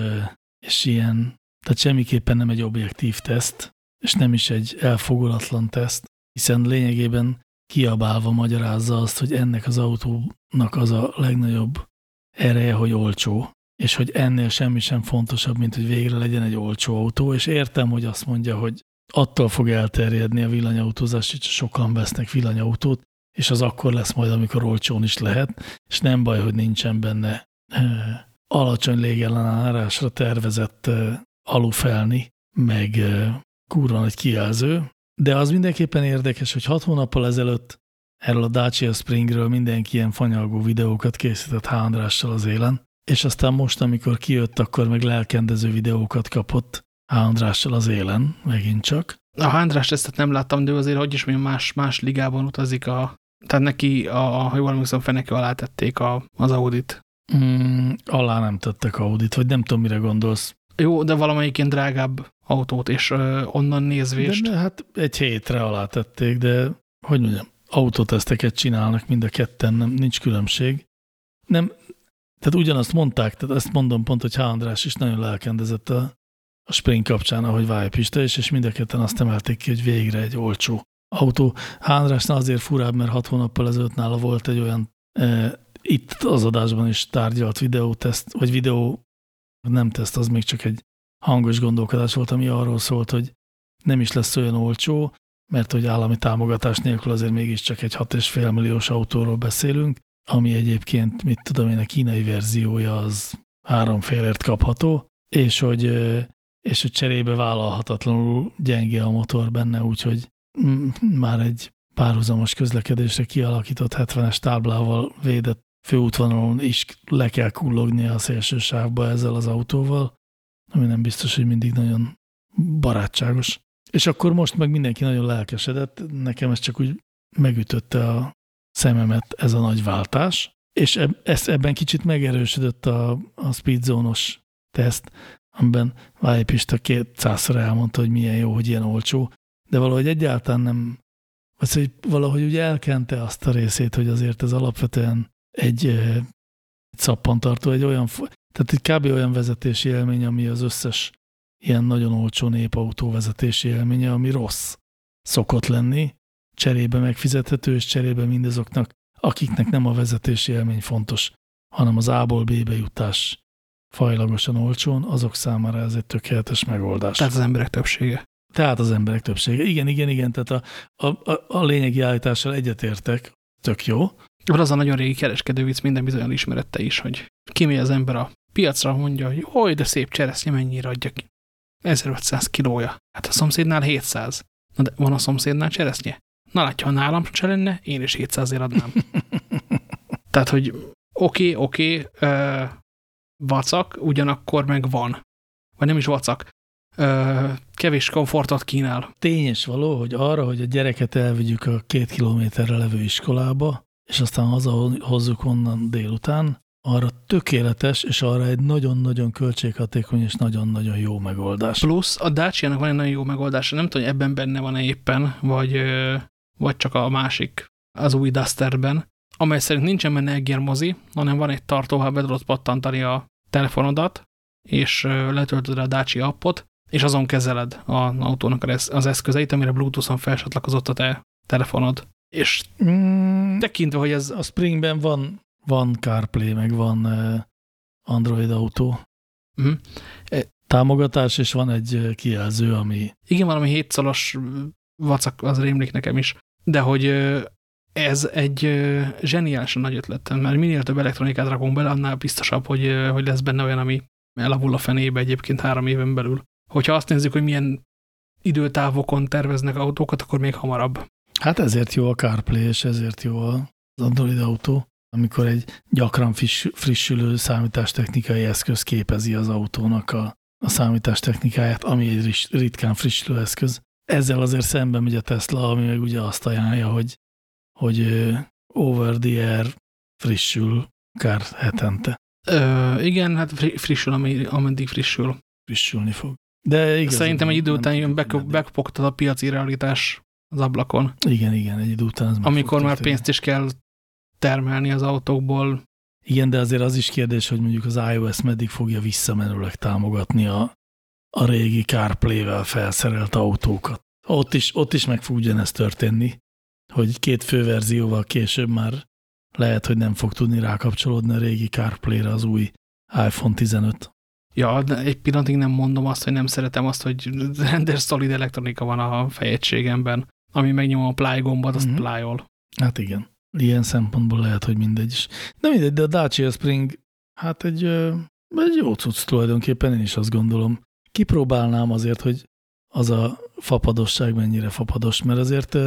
és ilyen, tehát semmiképpen nem egy objektív teszt, és nem is egy elfogulatlan teszt, hiszen lényegében kiabálva magyarázza azt, hogy ennek az autónak az a legnagyobb ereje, hogy olcsó, és hogy ennél semmi sem fontosabb, mint hogy végre legyen egy olcsó autó, és értem, hogy azt mondja, hogy attól fog elterjedni a villanyautózás, hogy sokan vesznek villanyautót, és az akkor lesz majd, amikor olcsón is lehet, és nem baj, hogy nincsen benne alacsony légellenállásra tervezett alufelni, meg kurva nagy kijelző, de az mindenképpen érdekes, hogy hat hónappal ezelőtt erről a Dacia Springről mindenki ilyen fanyalgó videókat készített H. Andrással az élen, és aztán most, amikor kijött, akkor meg lelkendező videókat kapott. Andrással az élen, megint csak. A. András ezt nem láttam, de azért, hogy is mondjam, más, más ligában utazik a, tehát neki, a, ha jól emlékszem, feneki alá tették a, az Audit. Mm, alá nem tettek Audit, vagy nem tudom, mire gondolsz. Jó, de valamelyik ilyen drágább autót, és ö, onnan nézvést. De, hát egy hétre alá tették, de hogy mondjam, autóteszteket csinálnak mind a ketten, nem, nincs különbség. Nem, tehát ugyanazt mondták, tehát ezt mondom pont, hogy H. András is nagyon lelkendezett a, a Spring kapcsán, ahogy Vájpista is, és mind a ketten azt emelték ki, hogy végre egy olcsó autó. Hánrásnál azért furább, mert hat hónappal ezelőtt nála volt egy olyan e, itt az adásban is tárgyalt videóteszt, vagy videó nem teszt, az még csak egy hangos gondolkodás volt, ami arról szólt, hogy nem is lesz olyan olcsó, mert hogy állami támogatás nélkül azért mégiscsak egy 6,5 milliós autóról beszélünk, ami egyébként, mit tudom én, a kínai verziója az háromfélért kapható, és hogy, és hogy cserébe vállalhatatlanul gyenge a motor benne, úgyhogy már egy párhuzamos közlekedésre kialakított 70-es táblával védett főútvonalon is le kell kullognia a szélső sávba ezzel az autóval, ami nem biztos, hogy mindig nagyon barátságos. És akkor most meg mindenki nagyon lelkesedett, nekem ez csak úgy megütötte a szememet ez a nagy váltás, és eb ebben kicsit megerősödött a, a speedzónos teszt, amiben Váj Pista kétszázszor elmondta, hogy milyen jó, hogy ilyen olcsó, de valahogy egyáltalán nem, vagy hogy valahogy úgy elkente azt a részét, hogy azért ez alapvetően egy, egy szappantartó, egy olyan, tehát egy kb. olyan vezetési élmény, ami az összes ilyen nagyon olcsó népautó vezetési élménye, ami rossz szokott lenni, cserébe megfizethető, és cserébe mindazoknak, akiknek nem a vezetési élmény fontos, hanem az A-ból B-be jutás fajlagosan olcsón, azok számára ez egy tökéletes megoldás. Tehát az emberek többsége. Tehát az emberek többsége. Igen, igen, igen, tehát a, a, a lényegi állítással egyetértek, tök jó. Van az a nagyon régi kereskedő vicc, minden bizony ismerette is, hogy kimegy az ember a piacra, mondja, hogy oly, de szép cseresznye, mennyire adja ki. 1500 kilója. Hát a szomszédnál 700. Na de van a szomszédnál cseresznye? Na látja, ha nálam se lenne, én is 700-ért adnám. Tehát, hogy oké, okay, oké, okay, vacak, ugyanakkor meg van. Vagy nem is vacak, kevés komfortot kínál. Tényes való, hogy arra, hogy a gyereket elvigyük a két kilométerre levő iskolába, és aztán hazahozzuk onnan délután, arra tökéletes, és arra egy nagyon-nagyon költséghatékony és nagyon-nagyon jó megoldás. Plusz a dacia van egy nagyon jó megoldása, nem tudom, hogy ebben benne van-e éppen, vagy, vagy csak a másik, az új Dusterben, amely szerint nincsen benne egérmozi, hanem van egy tartó, ha be tudod pattantani a telefonodat, és letöltöd a Dacia appot, és azon kezeled az autónak az eszközeit, amire Bluetooth-on felsatlakozott a te telefonod. És mm, tekintve, hogy ez... A Springben van, van CarPlay, meg van Android Auto uh mhm. -huh. támogatás, és van egy kijelző, ami... Igen, valami 7 szalos vacak, az rémlik nekem is. De hogy ez egy zseniálisan nagy ötlet, mert minél több elektronikát rakunk bele, annál biztosabb, hogy, hogy lesz benne olyan, ami elavul a fenébe egyébként három éven belül. Hogyha azt nézzük, hogy milyen időtávokon terveznek autókat, akkor még hamarabb. Hát ezért jó a CarPlay, és ezért jó az Android autó, amikor egy gyakran frissülő számítástechnikai eszköz képezi az autónak a, a számítástechnikáját, ami egy ritkán frissülő eszköz. Ezzel azért szemben megy a Tesla, ami meg ugye azt ajánlja, hogy, hogy over the air frissül kár hetente. Ö, igen, hát frissül, ameddig frissül. Frissülni fog. De igaz, Szerintem egy idő után jön bekopogtat a piaci realitás az ablakon. Igen, igen, egy idő után. Amikor már pénzt is kell termelni az autókból. Igen, de azért az is kérdés, hogy mondjuk az iOS meddig fogja visszamenőleg támogatni a, a régi CarPlay-vel felszerelt autókat. Ott is, ott is meg fog ugyanezt történni, hogy két főverzióval később már lehet, hogy nem fog tudni rákapcsolódni a régi CarPlay-re az új iPhone 15. Ja, de egy pillanatig nem mondom azt, hogy nem szeretem azt, hogy rendes szolid elektronika van a fejegységemben, ami megnyom a pláj gombot, azt mm -hmm. plájol. Hát igen. Ilyen szempontból lehet, hogy mindegy is. De mindegy, de a Dacia Spring, hát egy, egy jó cucc tulajdonképpen, én is azt gondolom. Kipróbálnám azért, hogy az a fapadosság mennyire fapados, mert azért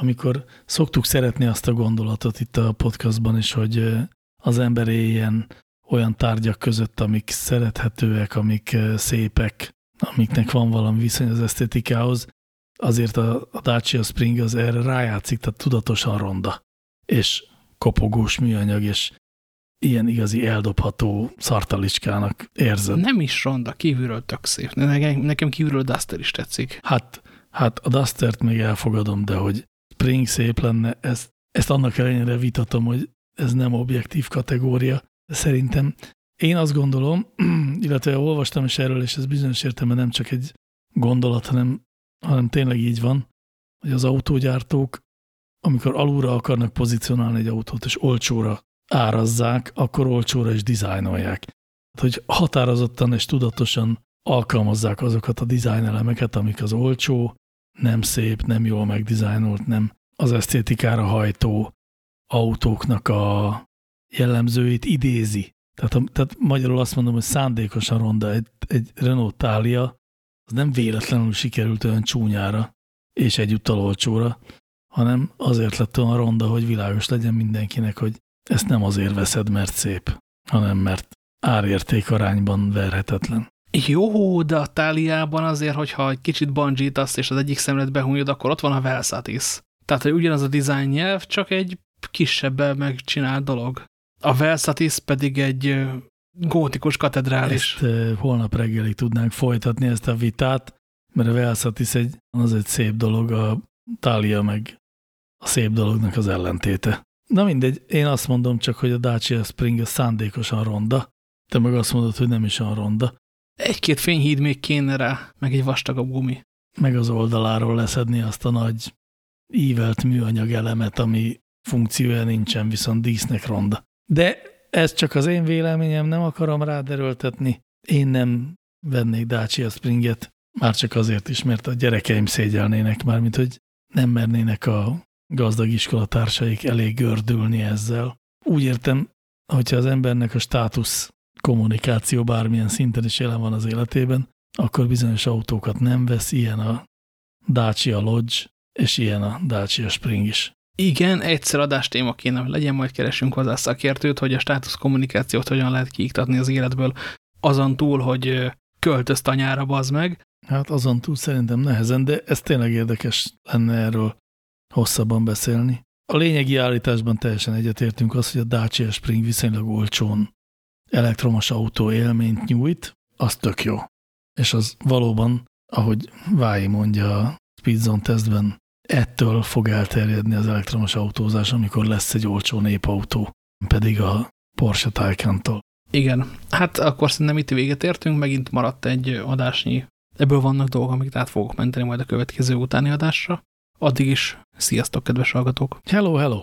amikor szoktuk szeretni azt a gondolatot itt a podcastban is, hogy az ember éljen olyan tárgyak között, amik szerethetőek, amik szépek, amiknek van valami viszony az esztétikához, azért a, a Dacia Spring az erre rájátszik, tehát tudatosan ronda, és kopogós műanyag, és ilyen igazi eldobható szartalicskának érzed. Nem is ronda, kívülről tök szép. Nekem, nekem kívülről Duster is tetszik. Hát, hát a Dustert még elfogadom, de hogy Spring szép lenne, ezt, ezt annak ellenére vitatom, hogy ez nem objektív kategória. Szerintem én azt gondolom, illetve olvastam is erről, és ez bizonyos értelemben nem csak egy gondolat, hanem, hanem tényleg így van, hogy az autógyártók, amikor alulra akarnak pozícionálni egy autót, és olcsóra árazzák, akkor olcsóra is dizájnolják. Tehát, hogy határozottan és tudatosan alkalmazzák azokat a dizájnelemeket, amik az olcsó, nem szép, nem jól megdizájnolt, nem az esztétikára hajtó autóknak a jellemzőit idézi. Tehát, tehát magyarul azt mondom, hogy szándékosan ronda egy, egy Renault Thalia, az nem véletlenül sikerült olyan csúnyára és egyúttal olcsóra, hanem azért lett olyan ronda, hogy világos legyen mindenkinek, hogy ezt nem azért veszed, mert szép, hanem mert árérték arányban verhetetlen. Jó, de a táliában azért, hogyha egy kicsit bungee-tasz és az egyik szemlet behúnyod, akkor ott van a Velsatis. Tehát, hogy ugyanaz a design nyelv, csak egy kisebb megcsinált dolog. A Velsatis pedig egy gótikus katedrális. Ezt holnap reggelig tudnánk folytatni ezt a vitát, mert a Velsatis egy, az egy szép dolog, a tália meg a szép dolognak az ellentéte. Na mindegy, én azt mondom csak, hogy a Dacia Spring szándékosan ronda, te meg azt mondod, hogy nem is olyan ronda. Egy-két fényhíd még kéne rá, meg egy vastagabb gumi. Meg az oldaláról leszedni azt a nagy ívelt műanyag elemet, ami funkciója nincsen, viszont dísznek ronda. De ez csak az én véleményem, nem akarom ráderőltetni. Én nem vennék Dacia Springet, már csak azért is, mert a gyerekeim szégyelnének már, mint hogy nem mernének a gazdag iskolatársaik elég gördülni ezzel. Úgy értem, hogyha az embernek a státusz kommunikáció bármilyen szinten is jelen van az életében, akkor bizonyos autókat nem vesz, ilyen a Dacia Lodge, és ilyen a Dacia Spring is. Igen, egyszer adás téma kéne, hogy legyen, majd keresünk hozzá szakértőt, hogy a státusz kommunikációt hogyan lehet kiiktatni az életből, azon túl, hogy költöz tanyára, bazd meg. Hát azon túl szerintem nehezen, de ez tényleg érdekes lenne erről hosszabban beszélni. A lényegi állításban teljesen egyetértünk az, hogy a Dacia Spring viszonylag olcsón elektromos autó élményt nyújt, az tök jó. És az valóban, ahogy Vái mondja a Speedzone tesztben, ettől fog elterjedni az elektromos autózás, amikor lesz egy olcsó népautó, pedig a Porsche Taycan-tól. Igen, hát akkor szerintem itt véget értünk, megint maradt egy adásnyi. Ebből vannak dolgok, amiket át fogok menteni majd a következő utáni adásra. Addig is sziasztok, kedves hallgatók! Hello, hello!